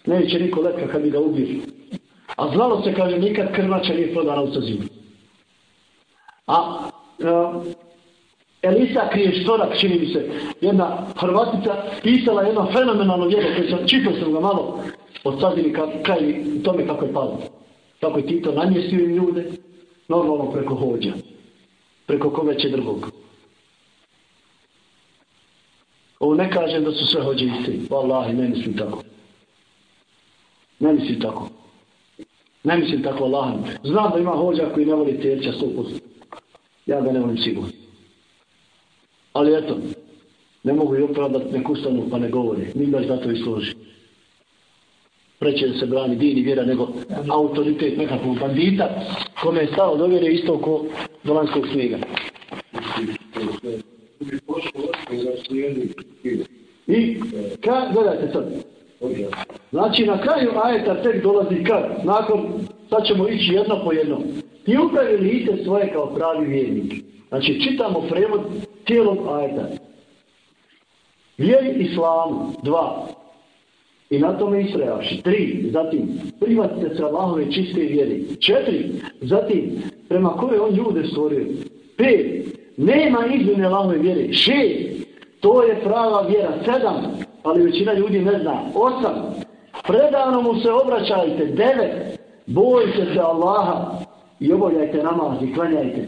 Neće niko letka kad bi ga ubili. A znalo se, kaže, nikad krmača nije prodana u Tadinu. A uh, Elisa Kriještorak, čini mi se, jedna Hrvatica, pisala jedno fenomenalno djelo koje sam, čitao sam ga malo od Tadini kraj tome kako je palo. Kako je Tito namjestio ljude, normalno preko hođa. Preko koga će drugog. Ovo ne kažem da su sve hođe isti. Wallahi, ne mislim tako. Ne mislim tako. Ne mislim tako Allahom. Znam da ima hođa koji ne voli terća 100%. Ja ga ne volim sigurno. Ali eto, ne mogu i opravdati nek ustanu pa ne govore. Baš zato i služi. Preće da se brani din i vjera nego autoritet nekakvog bandita kome je stalo do vjere isto ko do lanskog snijega. I ka, gledajte sad. Znači na kraju ajeta tek dolazi kad? Nakon, sad ćemo ići jedno po jedno. Ti upravi lice svoje kao pravi vjernik. Znači čitamo prevod cijelog ajeta. Vjeri islamu, dva. I na tome istrajavši. Tri, zatim, privatite se Allahove čiste vjeri. Četiri, zatim, prema koje on ljude stvorio. Pet, nema izmjene Allahove vjere. Šest, to je prava vjera. Sedam, ali većina ljudi ne zna. Osam, predavno mu se obraćajte. Devet, bojite se Allaha i obavljajte namaz i klanjajte.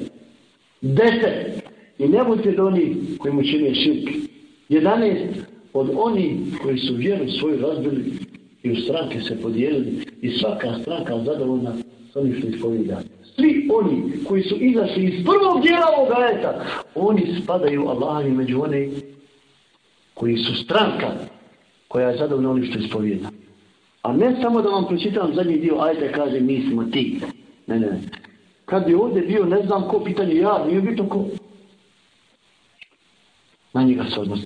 Deset, i ne budite do onih koji mu čine širk. Jedanest, od onih koji su vjeru svoju razbili i u stranke se podijelili i svaka stranka zadovoljna s onim što ispovida. Svi oni koji su izašli iz prvog dijela ovog ajeta, oni spadaju Allahovi među one koji su stranka koja je zadovoljna onim što ispovida. A ne samo da vam pročitam zadnji dio i kaže mi smo ti. Ne, ne, ne. Kad bi ovdje bio ne znam ko pitanje ja, nije bitno ko. Na njega se odnosi.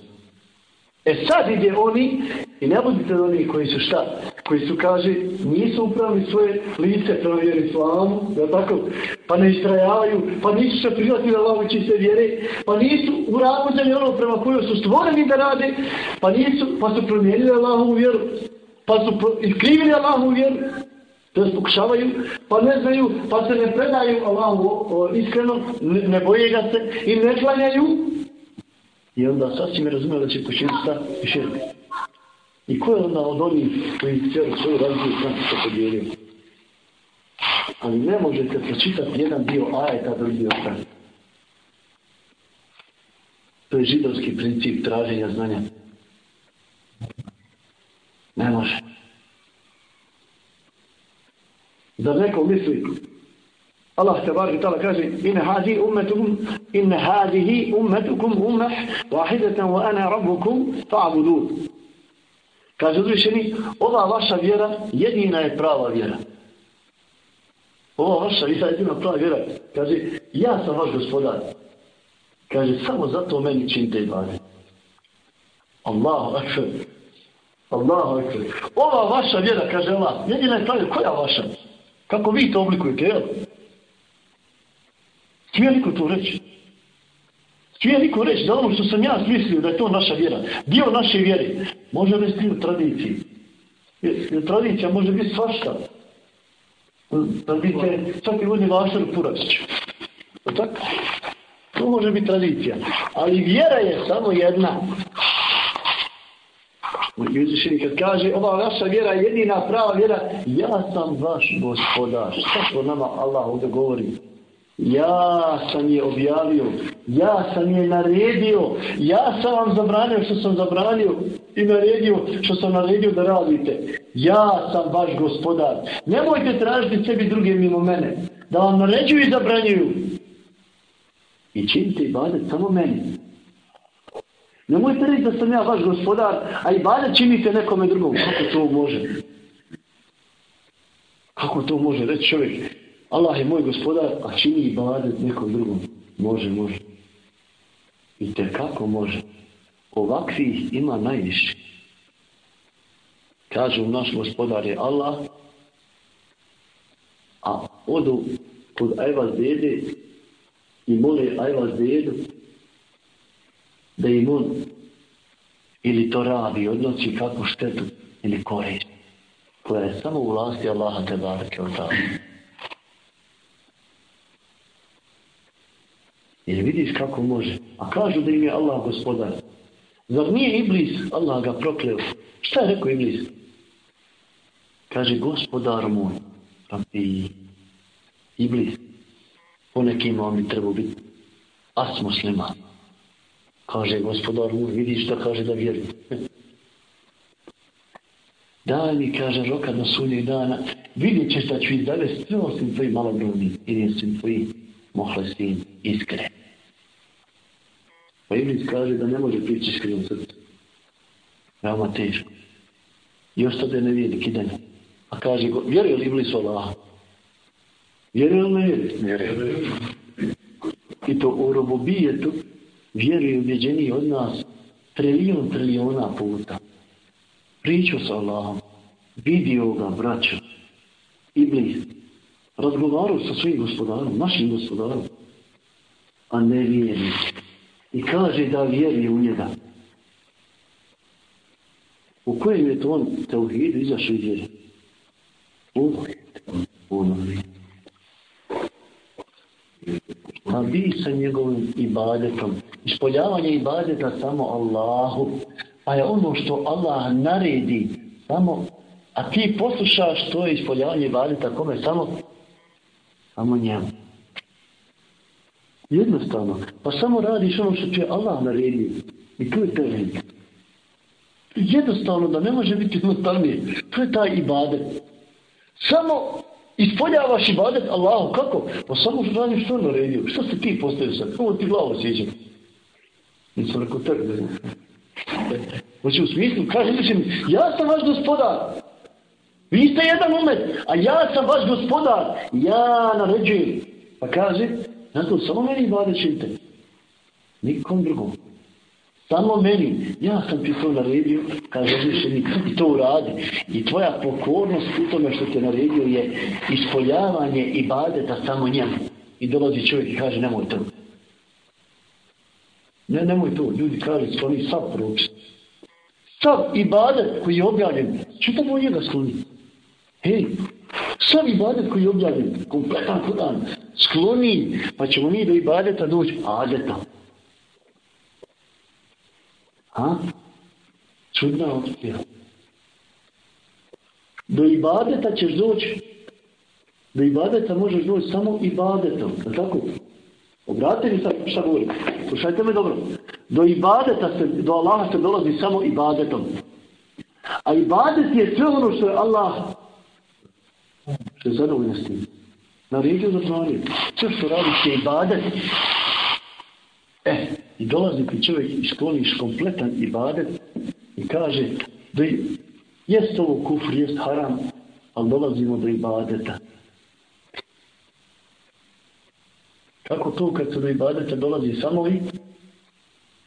E sad ide oni, i ne budite oni koji su šta, koji su, kaže, nisu upravili svoje lice prema vjeri islamu, ja tako, pa ne istrajavaju, pa nisu se prihvatili Allahu čiste vjere, pa nisu urađeni ono prema kojoj su stvoreni da rade, pa nisu, pa su promijenili Allahovu vjeru, pa su iskrivili Allahovu vjeru, je pokušavaju, pa ne znaju, pa se ne predaju Allahu iskreno, ne, ne boje ga se i ne klanjaju, i onda sasvim je razumio da će počiniti šta? I širke. I ko je onda od onih koji cijelu svoju razliku stranku se podijelio? Ali ne možete pročitati jedan dio ajeta, drugi dio strane. To je židovski princip traženja znanja. Ne može. Da neko misli Allah tebarek ta'ala kaže in hadi ummatukum in hadihi ummatukum ummah wahidatan wa ana rabbukum fa'budun. Kaže uzvišeni, ova vaša vjera jedina je prava vjera. Ova vaša vjera jedina prava vjera. Kaže, ja sam vaš gospodar. Kaže, samo zato meni činite ibade. Allahu akbar. Allahu akbar. Ova vaša vjera, kaže Allah, jedina je prava. Koja vaša? Kako vi to oblikujete, jel? Smije niko to reći? Smije niko reći da ono što sam ja smislio da je to naša vjera, dio naše vjere, može biti u tradiciji. Jer tradicija može biti svašta. Tradicija je svaki vodni vašar u. Tako? To može biti tradicija. Ali vjera je samo jedna. Uzvišeni kad kaže, ova naša vjera je jedina prava vjera, ja sam vaš gospodar. Šta to nama Allah ovdje govori? Ja sam je objavio, ja sam je naredio, ja sam vam zabranio što sam zabranio i naredio što sam naredio da radite. Ja sam vaš gospodar. Nemojte tražiti sebi druge mimo mene, da vam naređuju i zabranjuju. I činite i badet samo meni. Nemojte reći da sam ja vaš gospodar, a i badet činite nekome drugom. Kako to može? Kako to može reći čovjek? Allah je moj gospodar, a čini ibadet nekom drugom. Može, može. I te kako može. Ovakvih ima najviše. Kažu naš gospodar je Allah, a odu kod Ajvaz dede i mole Ajvaz dedu da im on ili to radi, odnosi kakvu štetu ili korist koja je samo u vlasti Allaha te barake od Jer vidiš kako može. A kažu da im je Allah gospodar. Zar nije Iblis, Allah ga prokleo? Šta je rekao Iblis? Kaže, gospodar moj, pa i Iblis, po nekim on bi trebao biti as musliman. Kaže, gospodar moj, vidiš šta kaže da vjeruje. *laughs* Daj mi, kaže, roka na sunje dana vidjet ćeš da ću izdavesti sve osim tvoji malobrojni i nijesim tvoji mohlesin iskren. Pa Iblis kaže da ne može prići iskrenom srcu. Veoma teško. I ostade nevijenik idene. A kaže, vjeruje li Iblis u Allaha? Vjeruje li ne vjeruje? I to u robobijetu vjeruje ubjeđeniji od nas trilijon trilijona puta. Priču sa Allahom. Vidio ga, braćo. Iblis. Razgovarao sa svojim gospodarom, našim gospodarom. A ne vjeruje. I kaže da vjeruje u njega. U kojem je to on teuhidu izašao iz vjere? U novinu. A vi sa njegovim ibadetom. Ispoljavanje ibadeta samo Allahu. Pa je ono što Allah naredi samo, a ti poslušaš to je ispoljavanje ibadeta kome samo? Samo njemu. Jednostavno. Pa samo radiš ono što je Allah naredio. I to je tevhid. Jednostavno da ne može biti jednostavnije. To je taj ibadet. Samo Ispoljavaš ibadet Allahu, kako? Pa samo što radiš što naredio. Što se ti postavio sad? Ovo ti glavu sjeđam. Nisam rekao znam. Hoće u smislu, kaže, ja sam vaš gospodar. Vi ste jedan umet, a ja sam vaš gospodar. Ja naređujem. Pa kaže, zato samo meni ibadet činite. Nikom drugom. Samo meni, ja sam ti to naredio, kaže uzvišenik, i to uradi. I tvoja pokornost u tome što te naredio je ispoljavanje i badeta samo njemu. I dolazi čovjek i kaže, nemoj to. Ne, nemoj to. Ljudi kaže, skloni sav propis. Sav ibadet koji je objavljen, čitamo njega skloni. Hej, sav ibadet koji je objavljen, kompletan kudan, skloni, pa ćemo mi do ibadeta doći adeta. A? Čudna opcija. Do ibadeta ćeš doći. Do ibadeta možeš doći samo ibadetom. Tako? Obrate mi sad šta govorim. Slušajte me dobro. Do ibadeta se, do Allaha se dolazi samo ibadetom. A ibadet je sve ono što je Allah što je zadovoljno s tim. Naredio za tvoje. Sve što radiš je ibadet. E, I dolazi ti čovjek i skloniš kompletan ibadet i kaže da jest ovo kufr, jest haram, ali dolazimo do ibadeta. Kako to kad se do ibadeta dolazi samo i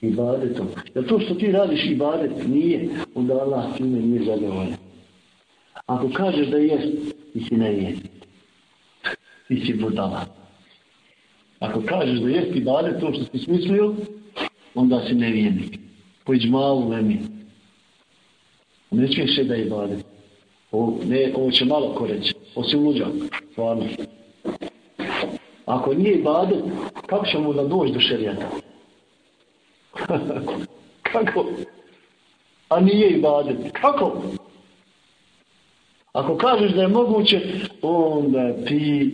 ibadetom? Jer to što ti radiš ibadet nije, onda Allah time nije zadovoljan. Ako kažeš da jest, ti si ne je. Ti si budala. Ako kažeš da jest ibadet to što si smislio, onda si nevijenik. Pođi malo vemi. Ne smiješ se da je ibadet. Ovo, ne, ovo će malo ko reći. Si luđak. Stvarno. Ako nije ibadet, kako ćemo da doći do šerijata? *laughs* kako? A nije ibadet. Kako? Ako kažeš da je moguće, onda ti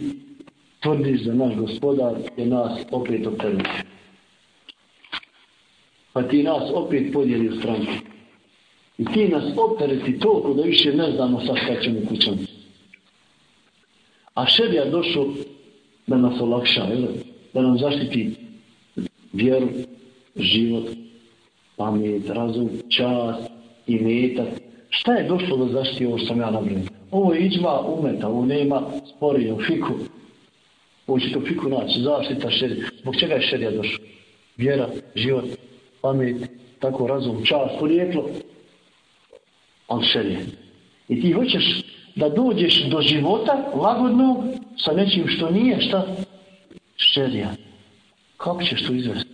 tvrdiš da naš gospodar je nas opet opterećio. Pa ti nas opet podijeli u stranke. I ti nas optereti toliko da više ne znamo sa šta ćemo kućom. A šedija došao da nas olakša, da nam zaštiti vjeru, život, pamet, razum, čas i metak. Šta je došlo da zaštiti ovo što sam ja? Ovo je iđma umeta, ovo nema sporije u fiku. Ovo ćete u fiku naći, zaštita šedija. Zbog čega je šedija došao? Vjera, život, pamet, tako razum, čas, porijeklo, ali šerije. I ti hoćeš da dođeš do života lagodnog sa nečim što nije, šta? Šerija. Kako ćeš to izvesti?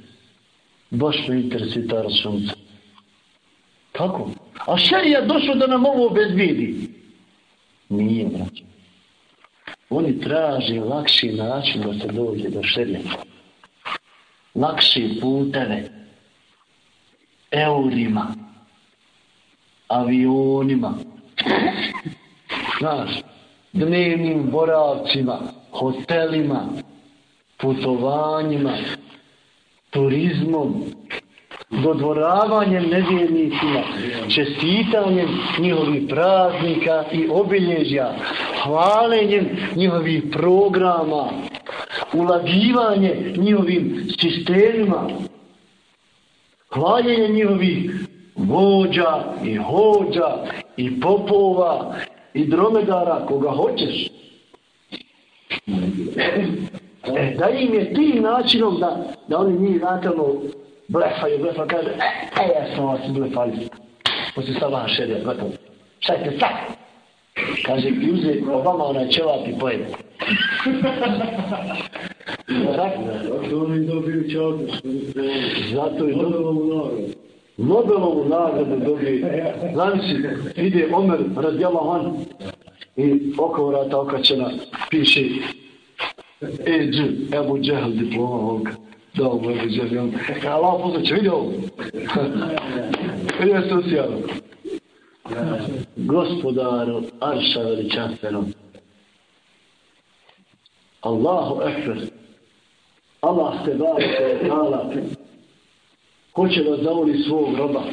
Baš me interesuje ta računica. Kako? A šerija došlo da nam ovo obezbidi. Nije, braće. Oni traže lakši način da se dođe do šerija. Lakši puteve. Eurima, avionima, znaš, dnevnim boravcima, hotelima, putovanjima, turizmom, dodvoravanjem nevjernicima, čestitanjem njihovih praznika i obilježja, hvalenjem njihovih programa, ulagivanje njihovim sistemima, hvaljenje njihovih vođa i hođa i popova i dromedara koga hoćeš. E, da im je tim načinom da, da oni njih natalno blefaju, blefaju, kaže, e, e, ja sam vas blefali. Poslije sabaha šerija, gotovo. Šta je te sad? Kaže, i uze Obama onaj čevap i pojede. Da. *laughs* Zato oni dobiju čapu. Zato je dobro. Nobelovu nagradu. Nobelovu nagradu dobije. *laughs* Zamisli, ide Omer radijala on i oko vrata okačena piše Eđ, Ebu Džehl diploma ovoga. Da, Ebu Džehl. *laughs* Allah poznaće, vidi ovo. Vidio socijalo. Gospodaru, Arša veličanstvenom. Allahu ekber. Allah te barake ta'ala hoće da zavoli svog roba.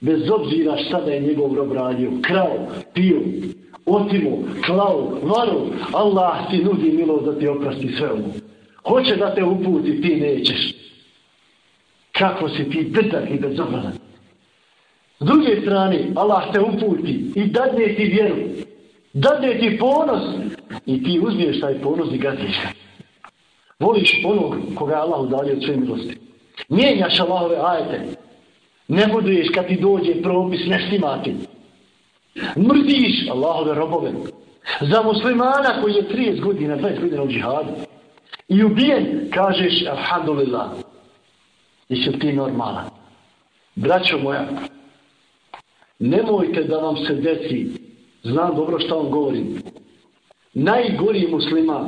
Bez obzira šta da je njegov rob radio. Krao, pio, otimo, klao, varo. Allah ti nudi milost da ti oprosti sve ovo. Hoće da te uputi, ti nećeš. Kako si ti drdak i bezobrazan. Druge strane, Allah te uputi i dadne ti vjeru. Dadne ti ponos i ti uzmiješ taj ponos i gaziš ga. Voliš onog koga Allah udalio od svoje milosti. Mijenjaš Allahove ajete. Ne buduješ kad ti dođe propis neštimati. Mrdiš Allahove robove. Za muslimana koji je 30 godina, 20 godina u džihadu. I ubijen, kažeš, alhamdulillah. Jesi ti normalan. Braćo moja, nemojte da vam se desi, znam dobro što vam govorim, najgori musliman,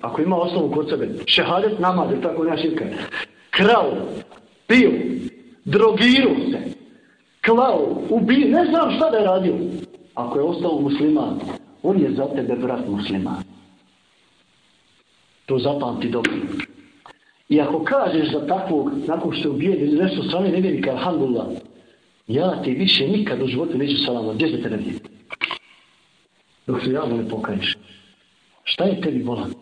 ako ima osnovu kod sebe, šehadet namaz, tako nema širka, krao, pio, drogirao se, klao, ubio, ne znam šta da je radio. Ako je ostao musliman, on je za tebe brat musliman. To zapamti dobro. I ako kažeš za takvog, nakon što je ubijen nešto strane nevjernika, alhamdulillah, ja ti više nikad u životu neću salama, gdje će te ne vidjeti? Dok se javno ne pokaješ. Šta je tebi bolan?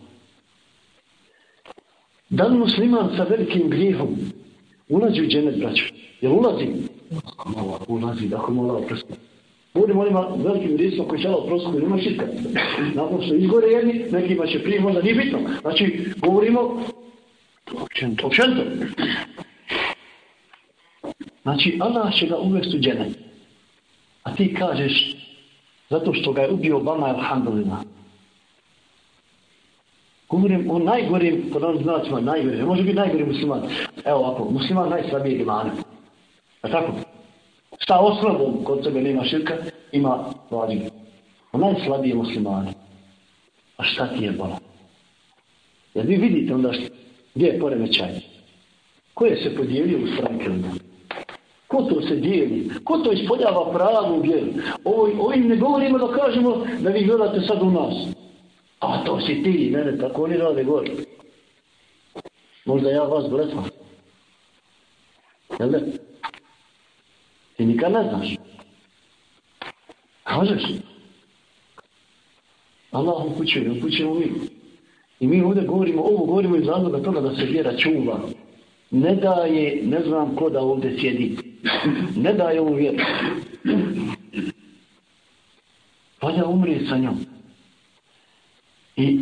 Da li musliman sa velikim grijehom ulazi u dženet, braću? Jel ulazi? Malo ulazi, ako mu Allah oprosti. Govorimo onima velikim grijehom koji će oprosti, koji nema širka. Nakon što izgore jedni, nekima će prije, možda nije bitno. Znači, govorimo općenito. općenito. Znači, Allah će ga uvesti u dženet. A ti kažeš, zato što ga je ubio Obama, alhamdulillah. Govorim o najgorim, pod onim znacima, najgorim, može biti najgori musliman. Evo ovako, musliman najslabije imana. A tako? Šta osnovom kod sebe nema širka, ima vađiv. O najslabije muslimane. A šta ti je bola? Jer vi vidite onda što, gdje je poremećaj? Ko se podijelio u stranke onda? Ko to se dijeli? Ko to ispoljava pravu vjeru? Ovo, ovim ne govorimo da kažemo da vi gledate sad u nas. A to si ti, ne, ne, tako oni rade gore. Možda ja vas bletvam. Jel ne? Ti nikad ne znaš. Kažeš. Allah upućuje, upućujemo mi. I mi ovdje govorimo, ovo govorimo iz razloga toga da se vjera čuva. Ne daje, ne znam ko da ovdje sjedi. *laughs* Ne daje ovu vjeru. Valja umrije sa njom. I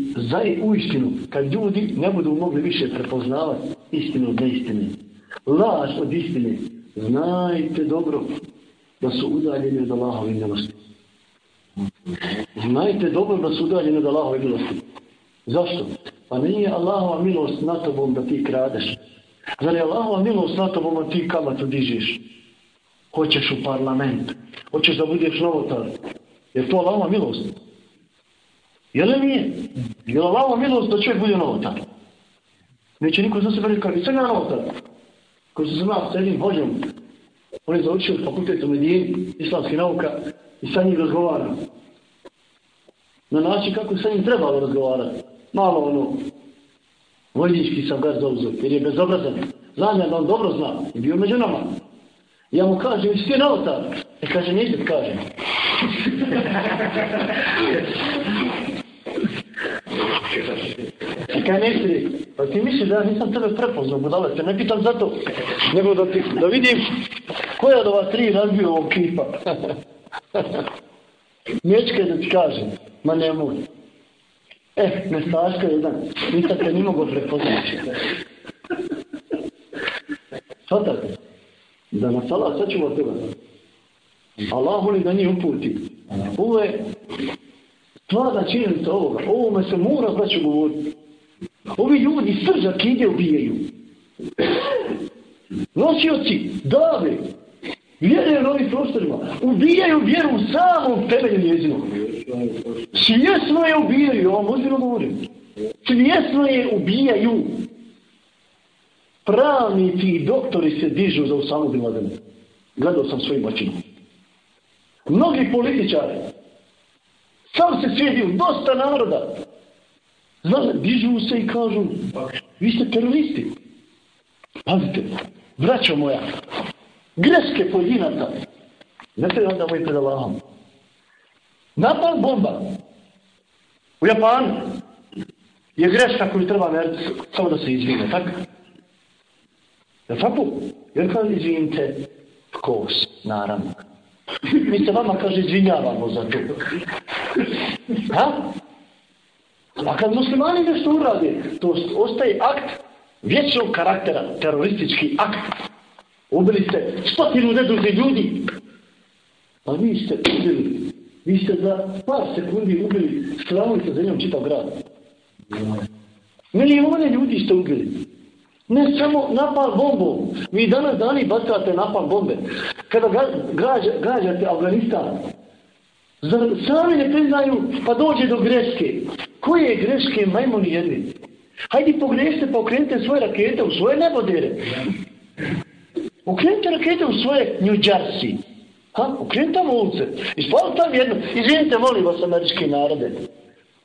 u istinu, kad ljudi ne budu mogli više prepoznavati istinu od neistine, laž od istine, znajte dobro da su udaljeni od Allahove milosti. Znajte dobro da su udaljeni od Allahove milosti. Zašto? Pa nije Allahova milost na tobom da ti kradeš. Zar je Allahova milost na tobom ti kamatu dižeš? Hoćeš u parlament. Hoćeš da budeš novotar. Je to Allahova milost? Je li nije? Je li Allahova milost da čovjek bude novotar? Neće niko za sebe reći, nisam ja novotar. Koji se zna s jednim hođom. On je završio fakultet u Medijini, islamskih nauka, i sa njim razgovara. Na način kako sa njim trebalo razgovarati. Malo ono, vojnički sam ga zauzeo, jer je bezobrazan. Da on dobro zna. I bio među nama. Ja mu kažem, jesi ti novotar? E kaže, nisam, kažem. *laughs* I kaj misli, pa ti misli da ja nisam tebe prepoznao, budale, te ne pitam zato, nego da, ti, da vidim koja od ova tri razbio ovog kipa. *laughs* Mječke da ti kažem, ma nemoj. E, nestaška jedan, nisam te ni mogo prepoznati. Svatate, da nas Allah sačuva toga. Allah voli da njih uputi. Ovo je stvarna činjenica ovoga. Ovome se mora znači govoriti. Ovi ljudi sržak ide ubijaju. Nosioci, dave, vjeruju na ovim prostorima, ubijaju vjeru u samom temelju njezinog. Svjesno je ubijaju, ja vam ozbiljno govorim. Svjesno je ubijaju. Pravnici i doktori se dižu za Usamu Bin. Gledao sam svojim očima. Mnogi političari. Sam se svijedio, dosta naroda. Znaš, dižu se i kažu, vi ste teroristi. Pazite, braćo moja, greske pojedinaca. Ne treba onda moj pred Allahom. Napal bomba. U Japanu je greška koju treba samo da se izvine, tako? Je tako? Jer kaže, izvinite, kos, naravno. Mi se vama, kaže, izvinjavamo za to. Ha? A kad muslimani nešto urade, to ostaje akt vječnog karaktera, teroristički akt. Ubili ste stotinu nedužni ljudi. A vi ste ubili, vi ste za par sekundi ubili stravom sa zemljom čitav grad. Milijone ljudi ste ubili. Ne samo napal bombom. Vi danas dani bacate napal bombe. Kada gađa, gađate Afganistan, sami ne priznaju pa dođe do greške. Koje greške majmoni jedni? Hajde pogriješite pa okrenite svoje rakete u svoje nebodere. Okrenite rakete u svoje New Jersey. Ha? Okrenite tamo ulice. Ispali tam jedno. Izvinite, molim vas, američki narode.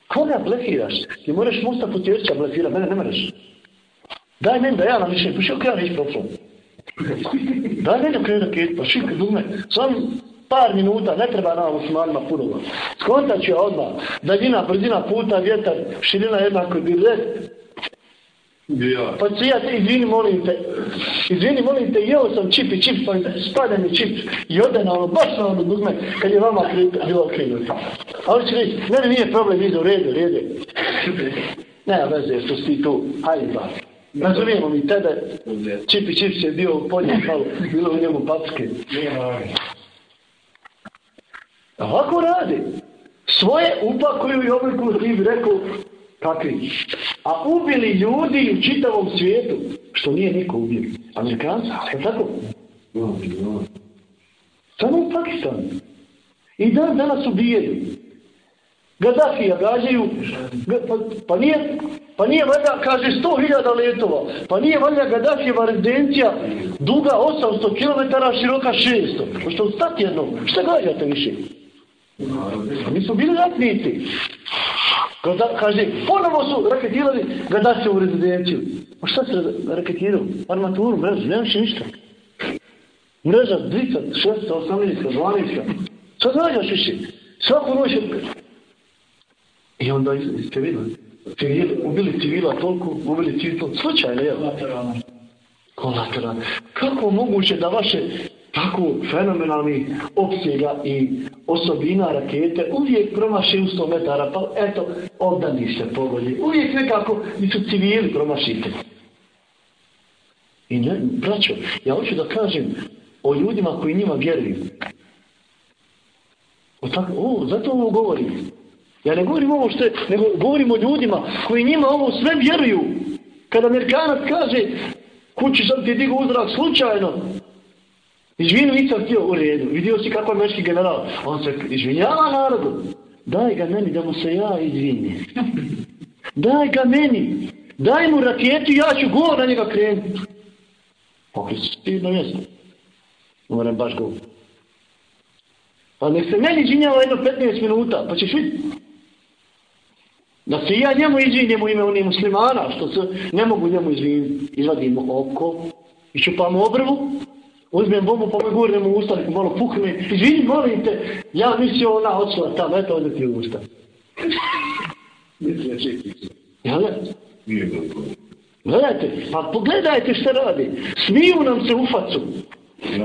Koga blefiraš? Ti moraš Mustafa Tjerića blefirati, mene ne moraš. Daj meni da ja nam više, pa što ja neći? Daj meni okrenu raketu, pa šik dume. Sam par minuta, ne treba nama muslimanima puno. Skontat ću ja odmah. Daljina, brzina, puta, vjetar, širina jednako direkt. Ja. Pa se ja te izvini, molim te. Izvini, molim te, jeo sam čip i čip, pa spada mi čip. I ode na ono, baš na ono dugme, kad je vama kre, bilo krenuti. Ali će reći, mene nije problem, ide u redu, rede. *laughs* Nema veze, što si tu, hajde ba. Razumijemo mi tebe, čip i čip je bio polju, malo, bilo u njemu papske. Ovako radi. Svoje upakuju i oblikuju, ti bi rekao, kakvi. A ubili ljudi u čitavom svijetu, što nije niko ubio. Amerikanci, je tako? Samo u Pakistanu. I dan danas ubijaju. Gaddafija gađaju, pa, pa nije, pa nije valjda, kaže, sto hiljada letova, pa nije valjda Gaddafijeva rezidencija duga 800 km, široka 600. Pa što stati jedno, šta gađate više? Pa mi su bili ratnici. Kada, kaže, ponovo su raketirali Gaddafi u rezidenciju. Pa šta se raketirao? Armaturu, mrežu, nema više ništa. Mreža, 200, 600, 18, 12. Šta znađaš više? Svaku noć je... I onda ste vidjeli. Civili, ubili civila toliko, ubili civila slučajno, jel? Kolateralno. Kolateralno. Kako moguće da vaše tako fenomenalni opsega i osobina rakete uvijek promaši u 100 metara, pa eto, obdani se pogodi. Uvijek nekako su civili promašite. I ne, braćo, ja hoću da kažem o ljudima koji njima vjeruju. O, tako, o zato ovo govorim. Ja ne govorim ovo što je, nego govorim o ljudima koji njima ovo sve vjeruju. Kada Amerikanac kaže, kući sam ti digu uzrak slučajno, Izvinu nisam htio u redu. Vidio si kako je meški general. On se izvinjava narodu. Daj ga meni da mu se ja izvinim. *laughs* Daj ga meni. Daj mu raketu ja ću go na njega krenuti. Pokreći ti na mjesto. Moram baš go. Pa nek se meni izvinjava jedno 15 minuta. Pa ćeš vidjeti. Da se ja njemu izvinim u ime onih muslimana, što se ne mogu njemu izviniti. Izvadimo oko, I čupamo obrvu, uzmem bombu pa me gurnem u usta, malo pukne. Izvini, molim te, ja mislio ona odsla tam, eto ovdje ti u usta. Mislim. Jel. Gledajte, pa pogledajte šta radi. Smiju nam se u facu.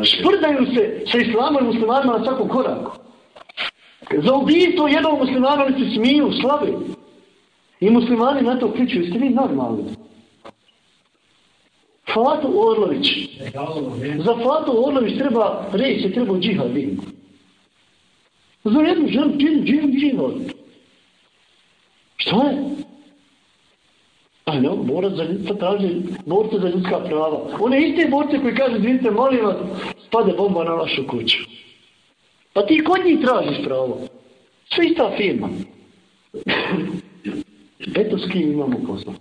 Šprdaju se sa islamom i muslimanima na svakom koraku. Za ubijstvo jednog muslimana se smiju, slavi. I muslimani na to kriču, jeste vi normalni? Fatu Orlović. Za Fatu Orlović treba reći, treba džihad vidjeti. Za jednu ženu, džihad, džihad. Šta je? A ne, mora za ljudska traži borce za ljudska prava. One iste borce koji kažu, izvinite, molim vas, spade bomba na vašu kuću. Pa ti kod njih tražiš pravo. Sve ista firma. *laughs* Eto s kim imamo posla.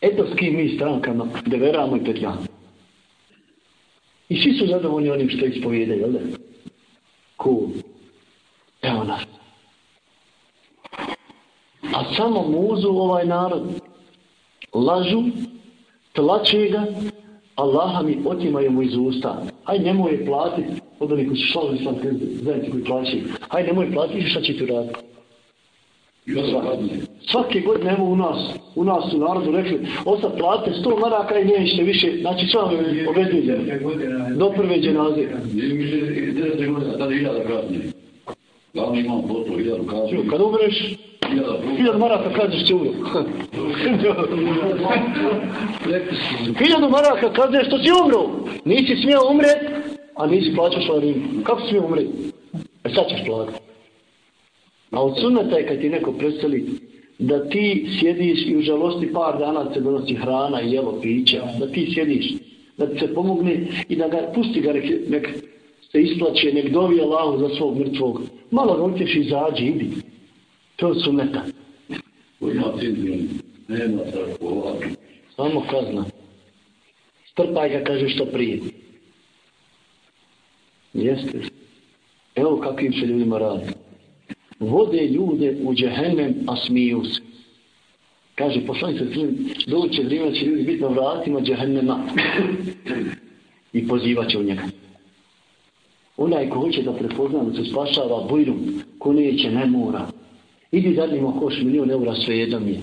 Eto s kim mi strankama deveramo i petljamo. I svi su zadovoljni onim što ispovijede, jel da? Cool. Evo nas. A samo muzu ovaj narod. Lažu, tlače ga, Allaha mi otimaju mu iz usta. Haj nemoj platiti, od onih koji su šlali sam zajednici koji plaćaju. Haj nemoj platiti šta će ti raditi. Svake godine evo u nas, u nas u narodu rekli, osad plate 100 maraka i nećete više, znači sve vam je obezbiđeno. Do prve dženaze. Nije mi se 10 godina, tada hiljada kasnije. Glavno imam poslu, hiljadu kasnije. Kad umreš, hiljadu maraka kažeš će umro. *laughs* hiljadu maraka kažeš što si umro. Nisi smio umret, a nisi plaćao šlarinu. Kako si smio umret? E sad ćeš platiti. A od sunneta je kad ti neko preseli da ti sjediš i u žalosti par dana se donosi hrana i jelo piće, da ti sjediš, da ti se pomogne i da ga pusti ga nek, nek se isplaće, nek dovi Allahu za svog mrtvog. Malo ga utješ i izađi, idi. To ima sin, nema. Samo kazna. Strpaj ga, kaže, što prije. Jeste. Evo kakvim se ljudima radi. Vode ljude u džehennem, a smiju se. Kaže, poslanik se doće vrijeme će ljudi biti na vratima džehennema. I pozivat će u njega. Onaj ko hoće da prepozna da se spašava bujrum, ko neće, ne mora. Idi dadni mu koš milion eura sve jedan je.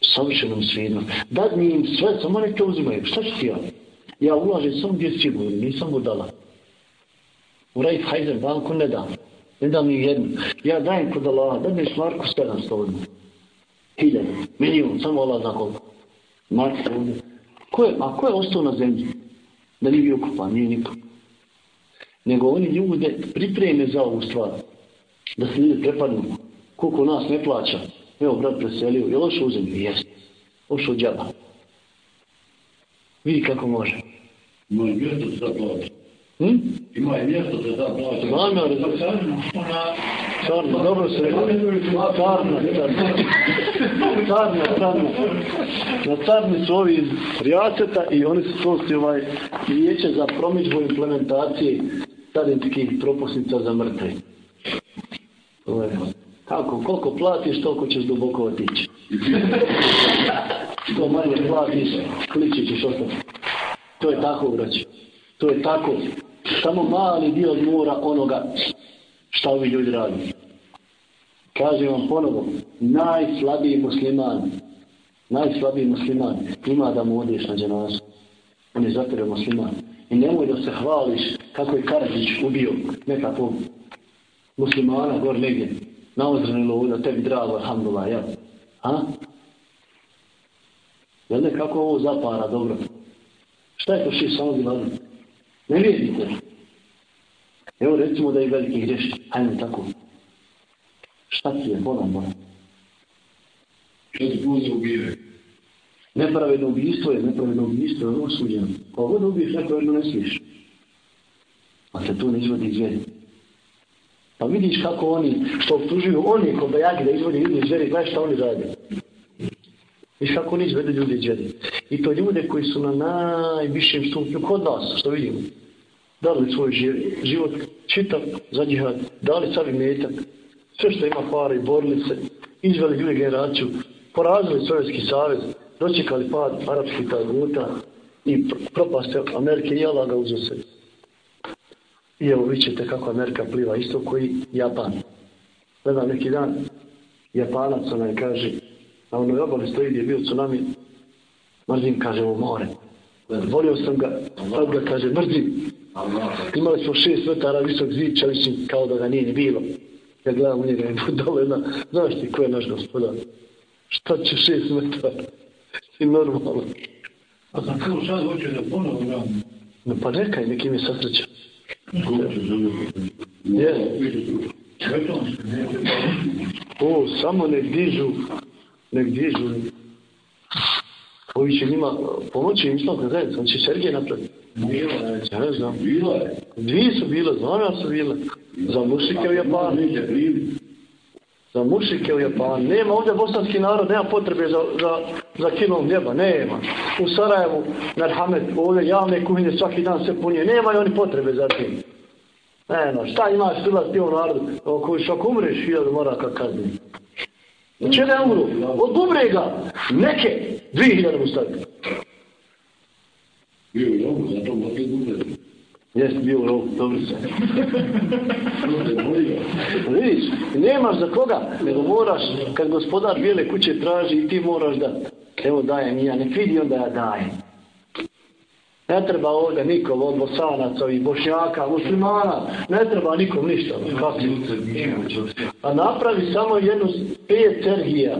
Savršenom svijednom. Dadni im sve, samo nek to uzimaju. Šta ću ti ja? Ja ulažem samo gdje sigurno, nisam mu dala. U Raiffeisen banku ne dam. Ne dam ni jednu. Ja dajem kod Allah, dadneš Marku 700 odmah. Hiljada, milijun, samo Allah zna koliko. Marku ovdje. Ko je, a ko je ostao na zemlji? Da nije bio kupan, nije niko. Nego oni ljude pripreme za ovu stvar. Da se ljudi prepadnu. Koliko nas ne plaća. Evo, brat preselio. Je li ošao u zemlju? Jeste. Ošao džaba. Vidi kako može. Mjesto za plaću. Hm? Ima i mjesto za da plaću. Znam ja, dobro se rekao. Na carni su ovi iz Rijaceta i oni su to si ovaj vijeće za promičbu implementacije carinskih propusnica za mrtve. Ovo je, Kako, koliko platiš, toliko ćeš duboko otići. Što manje platiš, kliči ćeš ostati. To je tako, braći. To je tako. Samo mali dio mora onoga šta ovi ljudi radi. Kažem vam ponovo, najslabiji musliman, najslabiji musliman ima da mu odeš na dženazu. On je zatvorio musliman. I nemoj da se hvališ kako je Karadžić ubio nekakvog muslimana gor negdje. Na ozranilu ovdje, tebi drago, alhamdulillah, jel? A? Jel ne kako ovo zapara, dobro? Šta je to šest samo? Ne vidite. Evo recimo da je veliki greš. Hajme tako. Šta ti je? Što ti puno ubije? Nepravedno ubijstvo je, nepravedno ubijstvo je osuđeno. Kogo da ubiješ nepravedno ne smiješ. A se to ne izvodi iz vjeri. Pa vidiš kako oni, što optužuju oni ko bajagi da izvodi ljudi iz vjeri, gledaj šta oni rade. Viš kako oni izvede ljudi iz vjeri. I to ljude koji su na najvišem stupnju kod nas, što vidimo. Dali svoj život čitav za džihad, dali savi metak, sve što ima pare i borili se, izveli dvije generaciju, porazili Sovjetski savez, dočekali pad arapskih taguta i pr- propast Amerike i Allah ga uzo sebi. I evo vi ćete kako Amerika pliva, isto koji Japan. Gledam neki dan, Japanac onaj kaže, na onoj obali stoji gdje je bio tsunami, mrzim, kaže, u more. Volio sam ga, sad ga kaže, mrzim. Imali smo šest metara visok zid, čelični, kao da ga nije ni bilo. Ja gledam u njega i *laughs* dole na, znaš ti ko je naš gospodar? Šta će šest metara? *laughs* Si normalno. A sam kao sad hoće da ponovo radi. No pa nekaj, neki mi sasreća. Je. Betonski, ne. O, samo nek dižu, nek dižu. Ovi će njima pomoći im islamka zajednica, on će Sergej napraviti. Bila je. Ja ne znam. Bila je. Dvije su bile, zvana su bile. Za mušike u Japanu. Za mušike u Japanu. Nema ovdje bosanski narod, nema potrebe za, za, za kilom ljeba, nema. U Sarajevu, Merhamet, ovdje javne kuhinje svaki dan se punije. Nema i oni potrebe za tim. Nema, šta imaš sila ti u narodu? Ako umreš, hiljadu maraka kazni. Če ne umru? Od bubrega, neke, dvije hiljade mu staviti. Bio je zato možete duže. Jes, bio je ovo, dobro se. Vidiš, nemaš za koga, nego moraš, kad gospodar bijele kuće traži i ti moraš da, evo dajem i ja, nek vidi onda ja dajem. Ne treba ovdje nikom od bosanaca i bošnjaka, muslimana, ne treba nikom ništa. A napravi samo jednu, pet Sergija,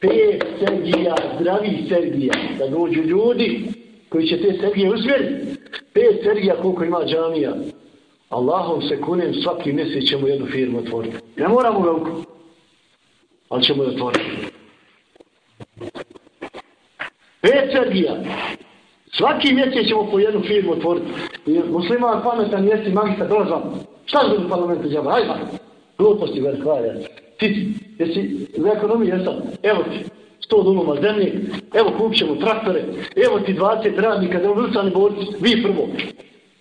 pet Sergija, zdravih Sergija, da dođu ljudi koji će te Sergije usmjeriti. Pet Sergija koliko ima džamija. Allahom se kunem svaki mjesec ćemo jednu firmu otvoriti. Ne moramo veliku, ali ćemo je otvoriti. Pet Sergija. Svaki mjesec ćemo po jednu firmu otvoriti. I musliman pametan jesi magistar dolazam. Šta je u parlamentu džaba? Ajde, gluposti verkvalja. Ti, jesi za ekonomiju jesam? Evo ti, 100 dunoma zemlje, evo kupit ćemo traktore, evo ti 20 radnika, da ulicani borci, vi prvo.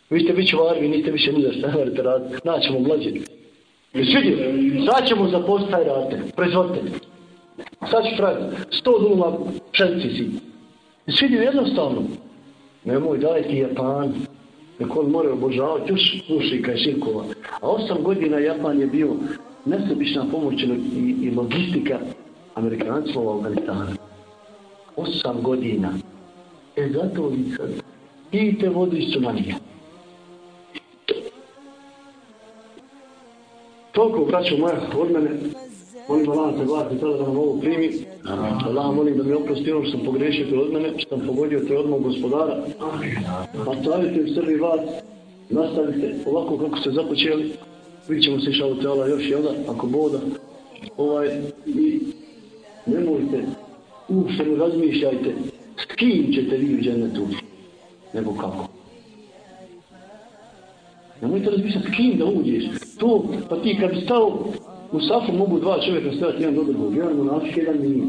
Vi ste bit čuvari, vi niste više ni da šta ne morate raditi. Naćemo mlađe. Jesi vidio? Sad ćemo zaposliti taj radite, proizvoditelj. Sad ću praviti 100 dunoma pšenici si. Jesi vidio jednostavno? Nemoj dajti Japan. Neko mora obožavati još mušika i. A osam godina Japan je bio nesebična pomoć i, logistika Amerikancima u Afganistanu. Osam godina. E zato vi sad vodu iz tsunamija. Toliko, braćo moja, od mene, molim Allah te gledati tada da nam ovo primi. Allah molim da mi oprosti ono što sam pogrešio to od mene, što sam pogodio to od mog gospodara. A stavite u srbi vas, nastavite ovako kako ste započeli. Vidjet ćemo se išao teala još i onda, ako boda. Ovaj, i nemojte, uopšte ne razmišljajte s kim ćete vi u džennetu, nego kako. Nemojte razmišljati s kim da uđeš. To, pa ti kad bi stao u safu mogu dva čovjeka staviti jedan do drugog. Jedan monafik, jedan nije.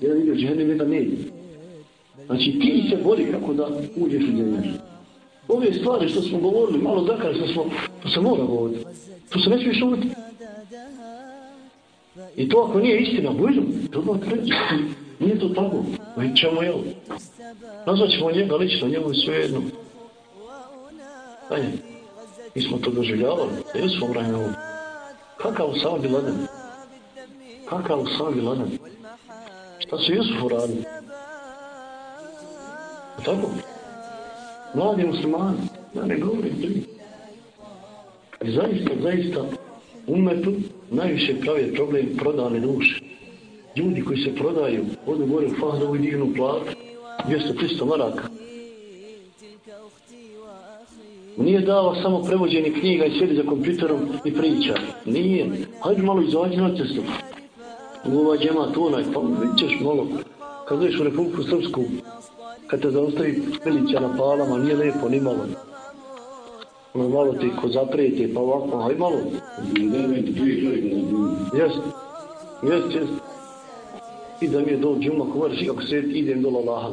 Jedan ide u džennem, jedan ne ide. Znači ti se bori kako da uđeš u džennem. Ove stvari što smo govorili, malo zakar što smo, to se mora govoriti. To se ne smije šutiti. I to ako nije istina, bujno, dobro treći. Nije to tako. Mi ćemo, jel? Nazvat ćemo njega lično, njemu je sve jedno. Ajde. Mi smo to doživljavali. Gdje smo ovo? Kakav Bin Laden? Kakav Bin Laden? Šta su Jusufu radili? Tako? Mladi muslimani. Ja ne govorim tri. I zaista, zaista, umetu najviše pravi problem prodane duše. Ljudi koji se prodaju, odu gore u Fahrovu i dignu platu, 200-300 maraka. Nije dao samo prevođenje knjiga i sjedi za kompjuterom i priča. Nije. Hajde malo izađi na cestu. U ova džema tu onaj, pa vidit ćeš malo. Kad dođeš u Republiku Srpsku, kad te zaustavi milića na palama, nije lijepo, ni malo. Ono malo ti ko zaprijete, pa ovako, hajde malo. Jest, jest, jest. i da mi je dođe uma kvrš i ako sjeti idem do lalaha.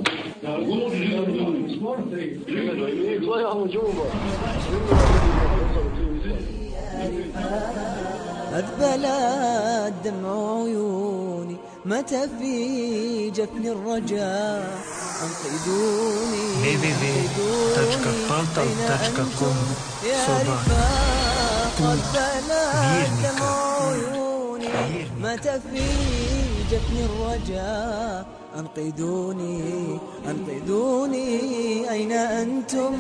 قد بلاد دمع عيوني متى في جفن الرجاء انقذوني www.paltal.com يا رفاق قد بلاد دمع عيوني متى في جتني الرجاء أنقذوني أنقذوني. أين أنتم؟